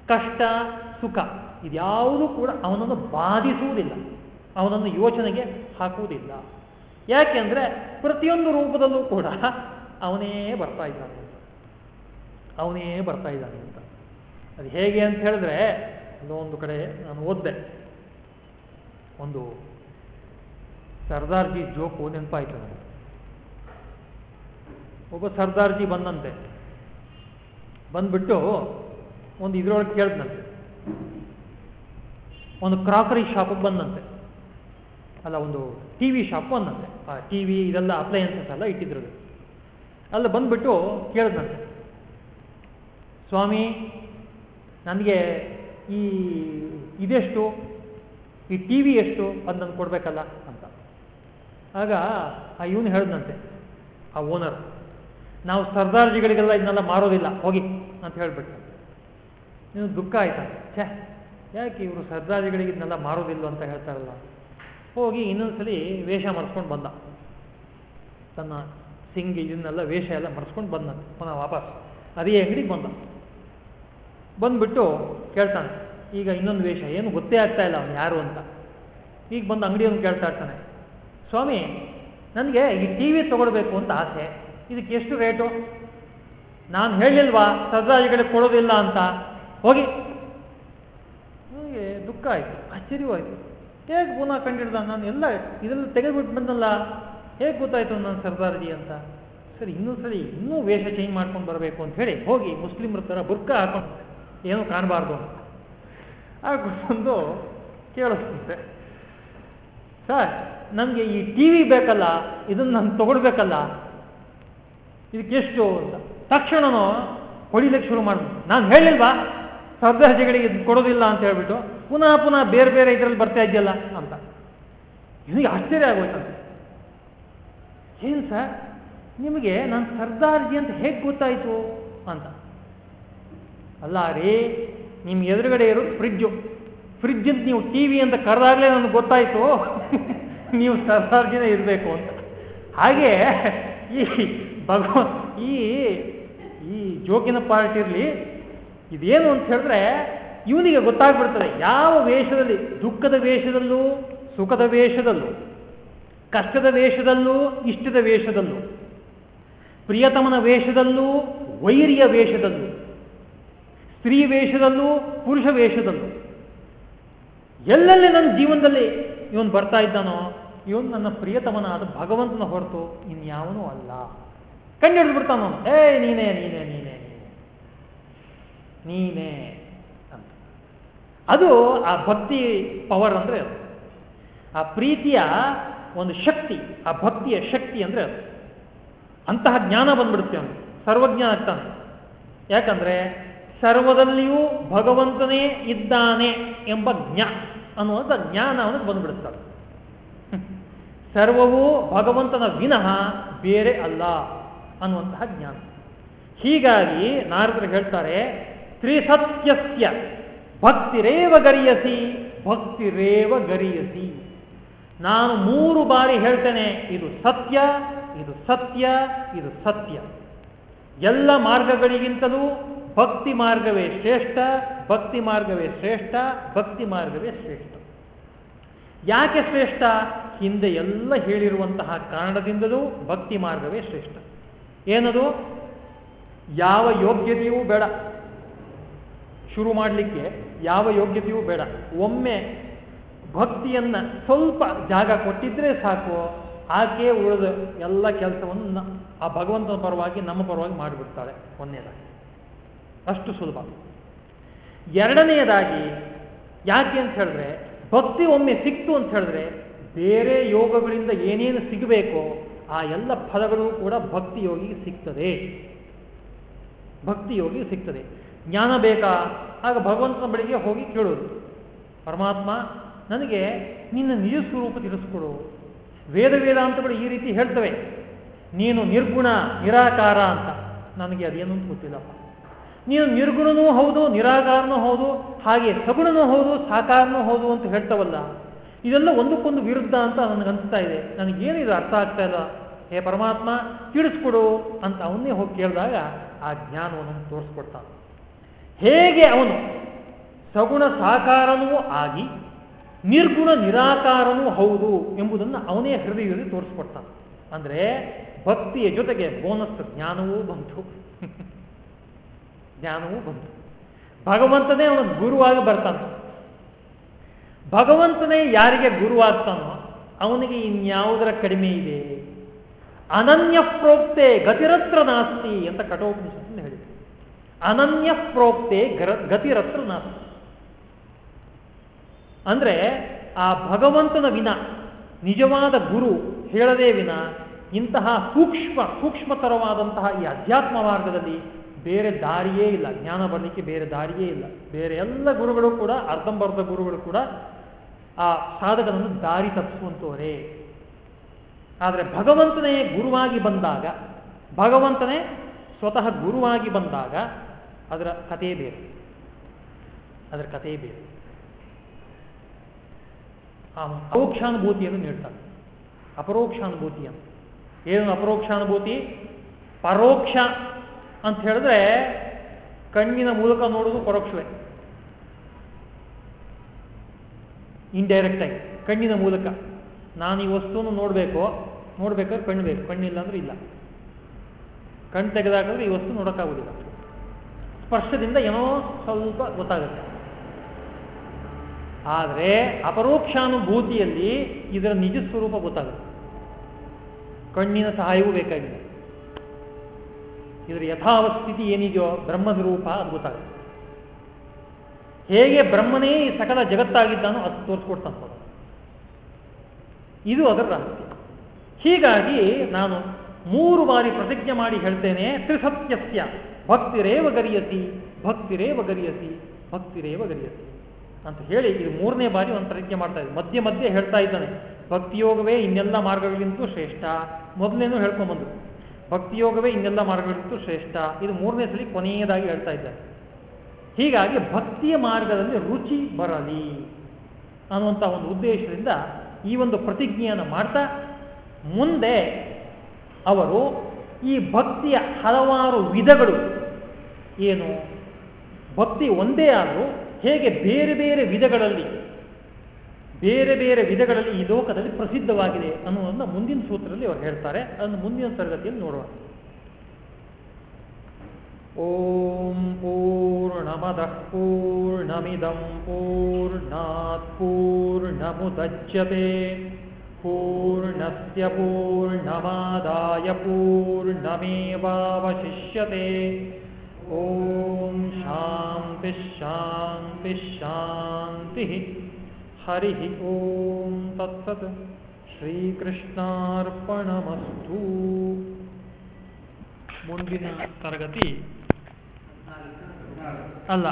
Speaker 1: ಕಷ್ಟ, ಸುಖ, ಇದ್ಯಾವುದೂ ಕೂಡ ಅವನನ್ನು ಬಾಧಿಸುವುದಿಲ್ಲ. ಅವನನ್ನು ಯೋಚನೆಗೆ ಹಾಕುವುದಿಲ್ಲ. ಯಾಕೆಂದ್ರೆ ಪ್ರತಿಯೊಂದು ರೂಪದಲ್ಲೂ ಕೂಡ ಅವನೇ ಬರ್ತಾ ಇದ್ದಾನೆ ಅಂತ. ಅವನೇ ಬರ್ತಾ ಇದ್ದಾನೆ ಅಂತ. ಅದು ಹೇಗೆ ಅಂತ ಹೇಳಿದ್ರೆ, ಒಂದು ಕಡೆ ನಾನು ಓದ್ದೆ. ಒಂದು ಸರ್ದಾರ್ಜಿ ಜೋಕು ನೆನಪಾಯ್ತು ನನಗೆ. ಒಬ್ಬ ಸರ್ದಾರ್ಜಿ ಬಂದಂತೆ. ಬಂದ್ಬಿಟ್ಟು ಒಂದು ಇದ್ರೊಳಗೆ ಕೇಳಿದ್ನಂತೆ. ಒಂದು ಕ್ರಾಕರಿ ಶಾಪಿಗೆ ಬಂದಂತೆ ಅಲ್ಲ, ಒಂದು ಟಿ ವಿ ಶಾಪ್ ಬಂದಂತೆ ಆ ಟಿ ವಿ ಇದೆಲ್ಲ ಅಪ್ಲಯನ್ಸಸ್ ಎಲ್ಲ ಇಟ್ಟಿದ್ರು ಅಲ್ಲಿ ಬಂದ್ಬಿಟ್ಟು ಕೇಳ್ದಂತೆ ಸ್ವಾಮಿ, ನನಗೆ ಈ ಇದೆಷ್ಟು? ಈ ಟಿ ವಿ ಎಷ್ಟು ಅಂತ ಕೊಡಬೇಕಲ್ಲ ಅಂತ. ಆಗ ಆ ಇವನು ಹೇಳ್ದಂತೆ ಆ ಓನರ್. ನಾವು ಸರ್ದಾರ್ಜಿಗಳಿಗೆಲ್ಲ ಇದನ್ನೆಲ್ಲ ಮಾರೋದಿಲ್ಲ. ಹೋಗಿ ಅಂತ ಹೇಳ್ಬಿಟ್ಟು ನೀವು ದುಃಖ ಆಯ್ತಾ? ಛೇ, ಯಾಕೆ ಇವರು ಸರ್ದಾರ್ಜಿಗಳಿಗೆ ಇದನ್ನೆಲ್ಲ ಮಾರೋದಿಲ್ಲ ಅಂತ ಹೇಳ್ತಾರಲ್ಲ? ಹೋಗಿ ಇನ್ನೊಂದ್ಸಲಿ ವೇಷ ಮರೆಸ್ಕೊಂಡು ಬಂದ. ತನ್ನ ಸಿಂಗಿ ಇದನ್ನೆಲ್ಲ ವೇಷ ಎಲ್ಲ ಮರೆಸ್ಕೊಂಡು ಬಂದ ಪುನಃ ವಾಪಸ್ ಅದೇ ಅಂಗಡಿಗೆ ಬಂದ. ಬಂದ್ಬಿಟ್ಟು ಕೇಳ್ತಾನೆ, ಈಗ ಇನ್ನೊಂದು ವೇಷ, ಏನು ಗೊತ್ತೇ ಆಗ್ತಾ ಇಲ್ಲ ಅವನು ಯಾರು ಅಂತ. ಈಗ ಬಂದು ಅಂಗಡಿಯವನು ಕೇಳ್ತಾ ಇರ್ತಾನೆ, ಸ್ವಾಮಿ, ನನಗೆ ಈ ಟಿ ವಿ ತಗೊಳ್ಬೇಕು ಅಂತ ಆಸೆ. ಇದಕ್ಕೆ ಎಷ್ಟು ರೇಟು? ನಾನು ಹೇಳಿಲ್ವಾ ಸರ್ದಾರಿಗಳಿಗೆ ಕೊಡೋದಿಲ್ಲ ಅಂತ? ಹೋಗಿ. ನನಗೆ ದುಃಖ ಆಯಿತು ಆಶ್ಚರ್ಯವಾಯಿತು ಹೇಗೆ ಪುನಃ ಕಂಡಿಡ್ದ ನಾನು ಎಲ್ಲ, ಇದೆಲ್ಲ ತೆಗೆದುಬಿಟ್ಟು ಬಂದಲ್ಲ? ಹೇಗೆ ಗೊತ್ತಾಯ್ತು ನಾನು ಸರ್ದಾರ್ಜಿ ಅಂತ? ಸರಿ, ಇನ್ನೂ ಸರಿ, ಇನ್ನೂ ವೇಷ ಚೇಂಜ್ ಮಾಡ್ಕೊಂಡು ಬರಬೇಕು ಅಂತ ಹೇಳಿ ಹೋಗಿ ಮುಸ್ಲಿಮ್ರ ಥರ ಬುರ್ಕ ಹಾಕೊಂಡು ಏನೂ ಕಾಣಬಾರ್ದು ಅಂತ. ಹಾಕೊಂಡು ಕೇಳಿಸ್ತಂತೆ ಸರ್ ನನಗೆ ಈ ಟಿ ವಿ ಬೇಕಲ್ಲ, ಇದನ್ನು ನಾನು ತಗೊಳ್ಬೇಕಲ್ಲ? ಇದಕ್ಕೆ ಎಷ್ಟು ಅಂತ ತಕ್ಷಣನೂ ಹೊಡಿಲಿಕ್ಕೆ ಶುರು ಮಾಡಿದ್ರು ನಾನು ಹೇಳಿಲ್ವಾ? ಸರ್ದಾರ್ಜಿಗಳಿಗೆ ಇದು ಕೊಡೋದಿಲ್ಲ ಅಂತ ಹೇಳ್ಬಿಟ್ಟು, ಪುನಃ ಪುನಃ ಬೇರೆ ಬೇರೆ ಇದರಲ್ಲಿ ಬರ್ತಾ ಇದೆಯಲ್ಲ ಅಂತ. ನನಗೆ ಆಶ್ಚರ್ಯ ಆಗೋಯ್ತಂತೆ ಏನು ಸರ್? ನಿಮಗೆ ನಾನು ಸರ್ದಾರ್ಜಿ ಅಂತ ಹೇಗೆ ಗೊತ್ತಾಯಿತು ಅಂತ. ಅಲ್ಲ ರೀ ನಿಮ್ಮ ಎದುರುಗಡೆ ಇರೋದು ಫ್ರಿಜ್ಜು ಫ್ರಿಜ್ ಅಂತ ನೀವು ಟಿ ವಿ ಅಂತ ಕರೆದಾಗಲೇ ನನಗೆ ಗೊತ್ತಾಯಿತು. ನೀವು ಸರ್ದಾರ್ಜಿನೇ ಇರಬೇಕು ಅಂತ. ಹಾಗೆ ಈ ಭಗವ, ಈ ಈ ಜೋಕಿನ ಪಾರ್ಟಿ ಇರಲಿ, ಇದೇನು ಅಂತ ಹೇಳಿದ್ರೆ, ಇವನಿಗೆ ಗೊತ್ತಾಗ್ಬಿಡ್ತದೆ, ಯಾವ ವೇಷದಲ್ಲಿ, ದುಃಖದ ವೇಷದಲ್ಲೂ, ಸುಖದ ವೇಷದಲ್ಲೂ, ಕಷ್ಟದ ವೇಷದಲ್ಲೂ, ಇಷ್ಟದ ವೇಷದಲ್ಲೂ, ಪ್ರಿಯತಮನ ವೇಷದಲ್ಲೂ, ವೈರಿಯ ವೇಷದಲ್ಲೂ, ಸ್ತ್ರೀ ವೇಷದಲ್ಲೂ, ಪುರುಷ ವೇಷದಲ್ಲೂ, ಎಲ್ಲೆಲ್ಲಿ ನನ್ನ ಜೀವನದಲ್ಲಿ ಇವನು ಬರ್ತಾ ಇದ್ದಾನೋ, ಇವನು ನನ್ನ ಪ್ರಿಯತಮನಾದ ಭಗವಂತನ ಹೊರತು ಇನ್ಯಾವನೂ ಅಲ್ಲ. ಕಂಡು ಬಿಡ್ತಾನೋ ಏ, ನೀನೇ ನೀನೇ ನೀನೇ ನೀನೇ ಅಂತ. ಅದು ಆ ಭಕ್ತಿ ಪವರ್ ಅಂದ್ರೆ ಅದು. ಆ ಪ್ರೀತಿಯ ಒಂದು ಶಕ್ತಿ, ಆ ಭಕ್ತಿಯ ಶಕ್ತಿ ಅಂದ್ರೆ ಅದು. ಅಂತಹ ಜ್ಞಾನ ಬಂದ್ಬಿಡುತ್ತೆ ಅವನು ಸರ್ವಜ್ಞ ಆಗ್ತಾನೆ. ಯಾಕಂದ್ರೆ ಸರ್ವದಲ್ಲಿಯೂ ಭಗವಂತನೇ ಇದ್ದಾನೆ ಎಂಬ ಜ್ಞಾ, ಅನ್ನುವಂಥ ಜ್ಞಾನ ಅವನಿಗೆ ಬಂದ್ಬಿಡುತ್ತಾರೆ ಸರ್ವವು ಭಗವಂತನ ವಿನಃ ಬೇರೆ ಅಲ್ಲ. ಅನ್ನುವಂತಹ ಜ್ಞಾನ. ಹೀಗಾಗಿ ನಾರದರು ಹೇಳ್ತಾರೆ, ತ್ರಿಸತ್ಯಸ್ಯ, ಭಕ್ತಿರೇವ ಗರಿಯಸಿ ಭಕ್ತಿರೇವ ಗರಿಯಸಿ. ನಾನು ಮೂರು ಬಾರಿ ಹೇಳ್ತೇನೆ, ಇದು ಸತ್ಯ ಇದು ಸತ್ಯ ಇದು ಸತ್ಯ. ಎಲ್ಲ ಮಾರ್ಗಗಳಿಗಿಂತಲೂ ಭಕ್ತಿ ಮಾರ್ಗವೇ ಶ್ರೇಷ್ಠ, ಭಕ್ತಿ ಮಾರ್ಗವೇ ಶ್ರೇಷ್ಠ, ಭಕ್ತಿ ಮಾರ್ಗವೇ ಶ್ರೇಷ್ಠ. ಯಾಕೆ ಶ್ರೇಷ್ಠ? ಹಿಂದೆ ಎಲ್ಲ ಹೇಳಿರುವಂತಹ ಕಾರಣದಿಂದಲೂ ಭಕ್ತಿ ಮಾರ್ಗವೇ ಶ್ರೇಷ್ಠ. ಏನದು? ಯಾವ ಯೋಗ್ಯತೆಯೂ ಬೇಡ. ಶುರು ಮಾಡಲಿಕ್ಕೆ ಯಾವ ಯೋಗ್ಯತೆಯೂ ಬೇಡ. ಒಮ್ಮೆ ಭಕ್ತಿಯನ್ನ ಸ್ವಲ್ಪ ಜಾಗ ಕೊಟ್ಟಿದ್ರೆ ಸಾಕು, ಆಕೆ ಉಳಿದ ಎಲ್ಲ ಕೆಲಸವನ್ನು ಆ ಭಗವಂತನ ಪರವಾಗಿ, ನಮ್ಮ ಪರವಾಗಿ ಮಾಡಿಬಿಡ್ತಾಳೆ. ಒಂದನೇದಾಗಿ. ಅಷ್ಟು ಸುಲಭ. ಎರಡನೆಯದಾಗಿ, ಯಾಕೆ ಅಂತ ಹೇಳಿದ್ರೆ, ಭಕ್ತಿ ಒಮ್ಮೆ ಸಿಕ್ತು ಅಂತ ಹೇಳಿದ್ರೆ, ಬೇರೆ ಯೋಗಗಳಿಂದ ಏನೇನು ಸಿಗಬೇಕೋ ಆ ಎಲ್ಲ ಫಲಗಳು ಕೂಡ ಭಕ್ತಿಯೋಗಿಗೆ ಸಿಗ್ತದೆ. ಭಕ್ತಿ ಯೋಗಿಗೆ ಸಿಗ್ತದೆ. ಜ್ಞಾನ ಬೇಕಾ? ಆಗ ಭಗವಂತನ ಬಳಿಗೆ ಹೋಗಿ ಕೇಳೋದು. ಪರಮಾತ್ಮ, ನನಗೆ ನಿನ್ನ ನಿಜ ಸ್ವರೂಪ ತಿಳಿಸ್ಕೊಡು. ವೇದ ವೇದಾಂತಗಳು ಈ ರೀತಿ ಹೇಳ್ತವೆ. ನೀನು ನಿರ್ಗುಣ, ನಿರಾಕಾರ ಅಂತ. ನನಗೆ ಅದೇನು ಗೊತ್ತಿಲ್ಲಪ್ಪ ನೀನು ನಿರ್ಗುಣನೂ ಹೌದು, ನಿರಾಕಾರನೂ ಹೌದು, ಹಾಗೆ ಸಗುಣನೂ ಹೌದು, ಸಾಕಾರನೂ ಹೌದು ಅಂತ ಹೇಳ್ತವಲ್ಲ. ಇದೆಲ್ಲ ಒಂದಕ್ಕೊಂದು ವಿರುದ್ಧ ಅಂತ ನನಗನ್ಸ್ತಾ ಇದೆ. ನನಗೇನಿದು ಅರ್ಥ ಆಗ್ತಾ ಇಲ್ಲ. ಹೇ ಪರಮಾತ್ಮ, ತಿಳಿಸ್ಕೊಡು ಅಂತ ಅವನ್ನೇ ಹೋಗಿ ಕೇಳಿದಾಗ ಆ ಜ್ಞಾನವನ್ನು ತೋರಿಸ್ಕೊಡ್ತಾನೆ. ಹೇಗೆ ಅವನು ಸಗುಣ ಸಾಕಾರನೂ ಆಗಿ ನಿರ್ಗುಣ ನಿರಾಕಾರನೂ ಹೌದು ಎಂಬುದನ್ನು ಅವನೇ ಹೃದಯದಲ್ಲಿ ತೋರಿಸ್ಕೊಡ್ತಾನೆ. ಅಂದರೆ ಭಕ್ತಿಯ ಜೊತೆಗೆ ಬೋನಸ್ ಜ್ಞಾನವೂ ಬಂತು. ಜ್ಞಾನವೂ ಬಂತು. ಭಗವಂತನೇ ಅವನ ಗುರುವಾಗಿ ಬರ್ತಾನೆ. ಭಗವಂತನೇ ಯಾರಿಗೆ ಗುರುವಾಗ್ತಾನೋ ಅವನಿಗೆ ಇನ್ಯಾವುದರ ಕಡಿಮೆ ಇದೆ? ಅನನ್ಯ ಪ್ರೋಕ್ತೆ ಗತಿರತ್ರ ನಾಸ್ತಿ ಅಂತ ಕಠೋಪನಿಷತ್ತು ಹೇಳಿದೆ ಅನನ್ಯ ಪ್ರೋಕ್ತೆ ಗತಿರತ್ರ ನಾಸ್ತಿ. ಅಂದ್ರೆ ಆ ಭಗವಂತನ ವಿನ, ನಿಜವಾದ ಗುರು ಹೇಳದೇ ವಿನ ಇಂತಹ ಸೂಕ್ಷ್ಮ, ಸೂಕ್ಷ್ಮತರವಾದಂತಹ ಈ ಅಧ್ಯಾತ್ಮ ಮಾರ್ಗದಲ್ಲಿ ಬೇರೆ ದಾರಿಯೇ ಇಲ್ಲ. ಜ್ಞಾನ ಬರಲಿಕ್ಕೆ ಬೇರೆ ದಾರಿಯೇ ಇಲ್ಲ. ಬೇರೆ ಎಲ್ಲ ಗುರುಗಳು ಕೂಡ, ಅರ್ಧಂಬರ್ಧ ಗುರುಗಳು ಕೂಡ ಆ ಸಾಧಕನನ್ನು ದಾರಿ ತಪ್ಪಿಸುವಂತವರೇ. ಆದರೆ ಭಗವಂತನೇ ಗುರುವಾಗಿ ಬಂದಾಗ, ಭಗವಂತನೇ ಸ್ವತಃ ಗುರುವಾಗಿ ಬಂದಾಗ ಅದರ ಕಥೆ ಬೇರೆ. ಅದರ ಕಥೆ ಬೇರೆ. ಆ ಪರೋಕ್ಷಾನುಭೂತಿಯನ್ನು ನೀಡ್ತಾರೆ. ಅಪರೋಕ್ಷಾನುಭೂತಿ ಅಂತ ಏನು ಅಪರೋಕ್ಷಾನುಭೂತಿ? ಪರೋಕ್ಷ ಅಂತ ಹೇಳಿದ್ರೆ ಕಣ್ಣಿನ ಮೂಲಕ ನೋಡುವುದು ಪರೋಕ್ಷವೇ. ಇಂಡೈರೆಕ್ಟ್ ಆಗಿ, ಕಣ್ಣಿನ ಮೂಲಕ. ನಾನು ಈ ವಸ್ತುವನ್ನು ನೋಡಬೇಕು? ನೋಡ್ಬೇಕಾದ್ರೆ ಕಣ್ಣು ಬೇಕು. ಕಣ್ಣಿಲ್ಲ ಅಂದ್ರೆ ಇಲ್ಲ. ಕಣ್ಣು ತೆಗೆದಾಕಂದ್ರೆ ಈ ವಸ್ತು ನೋಡೋಕ್ಕಾಗೋದಿಲ್ಲ. ಸ್ಪರ್ಶದಿಂದ ಏನೋ ಸ್ವಲ್ಪ ಗೊತ್ತಾಗುತ್ತೆ. ಆದರೆ ಅಪರೋಕ್ಷಾನುಭೂತಿಯಲ್ಲಿ ಇದರ ನಿಜ ಸ್ವರೂಪ ಗೊತ್ತಾಗುತ್ತೆ. ಕಣ್ಣಿನ ಸಹಾಯವೂ ಬೇಕಾಗಿದೆ. ಇದರ ಯಥಾವಸ್ಥಿತಿ ಏನಿದೆಯೋ ಬ್ರಹ್ಮದ ರೂಪ ಅದು ಗೊತ್ತಾಗುತ್ತೆ. ಹೇಗೆ ಬ್ರಹ್ಮನೇ ಈ ಸಕಲ ಜಗತ್ತಾಗಿದ್ದಾನೋ ಅದು ತೋರಿಸ್ಕೊಡ್ತಾನೆ ಇದು ಅದರ ರಹಸ್ಯ. ಹೀಗಾಗಿ ನಾನು ಮೂರು ಬಾರಿ ಪ್ರತಿಜ್ಞೆ ಮಾಡಿ ಹೇಳ್ತೇನೆ, ತ್ರಿಸತ್ಯಸ್ಯ, ಭಕ್ತಿರೇವ ಗರಿಯಸಿ ಭಕ್ತಿರೇವ ಗರಿಯಸಿ ಭಕ್ತಿರೇವ ಗರಿಯಸಿ ಅಂತ ಹೇಳಿ ಇದು ಮೂರನೇ ಬಾರಿ ಒಂದು ಪ್ರತಿಜ್ಞೆ ಮಾಡ್ತಾ ಇದ್ದೆ. ಮಧ್ಯೆ ಮಧ್ಯೆ ಹೇಳ್ತಾ ಇದ್ದಾನೆ, ಭಕ್ತಿಯೋಗವೇ ಇನ್ನೆಲ್ಲ ಮಾರ್ಗಗಳಿಗಿಂತೂ ಶ್ರೇಷ್ಠ. ಮೊದಲೇನು ಹೇಳ್ಕೊಂಬಂದು, ಭಕ್ತಿಯೋಗವೇ ಇನ್ನೆಲ್ಲ ಮಾರ್ಗಗಳಿಗಿಂತೂ ಶ್ರೇಷ್ಠ. ಇದು ಮೂರನೇ ಸಲ ಕೊನೆಯದಾಗಿ ಹೇಳ್ತಾ ಇದ್ದಾರೆ ಹೀಗಾಗಿ ಭಕ್ತಿಯ ಮಾರ್ಗದಲ್ಲಿ ರುಚಿ ಬರಲಿ ಅನ್ನುವಂಥ ಒಂದು ಉದ್ದೇಶದಿಂದ ಈ ಒಂದು ಪ್ರತಿಜ್ಞೆಯನ್ನು ಮಾಡ್ತಾ ಮುಂದೆ ಅವರು ಈ ಭಕ್ತಿಯ ಹಲವಾರು ವಿಧಗಳು ಏನು? ಭಕ್ತಿ ಒಂದೇ ಆದರೂ ಹೇಗೆ ಬೇರೆ ಬೇರೆ ವಿಧಗಳಲ್ಲಿ, ಬೇರೆ ಬೇರೆ ವಿಧಗಳಲ್ಲಿ ಈ ಲೋಕದಲ್ಲಿ ಪ್ರಸಿದ್ಧವಾಗಿದೆ ಅನ್ನುವುದನ್ನು ಮುಂದಿನ ಸೂತ್ರದಲ್ಲಿ ಅವರು ಹೇಳ್ತಾರೆ. ಅದನ್ನು ಮುಂದಿನ ತರಗತಿಯಲ್ಲಿ ನೋಡೋಣ. ಓಂ ಪೂರ್ಣಮದಃ ಪೂರ್ಣಮಿದಂ ಪೂರ್ಣಾತ್ ಪೂರ್ಣಮುದಚ್ಯತೆ पूर्णस्य पूर्णमादाय पूर्णमेवावशिष्यते ॐ शान्तिः शान्तिः शान्तिः हरिः ॐ तत्सत् ಶ್ರೀಕೃಷ್ಣಾರ್ಪಣಮಸ್ತು ಮುಂದಿನ ತರಗತಿ ಅಲ್ಲ.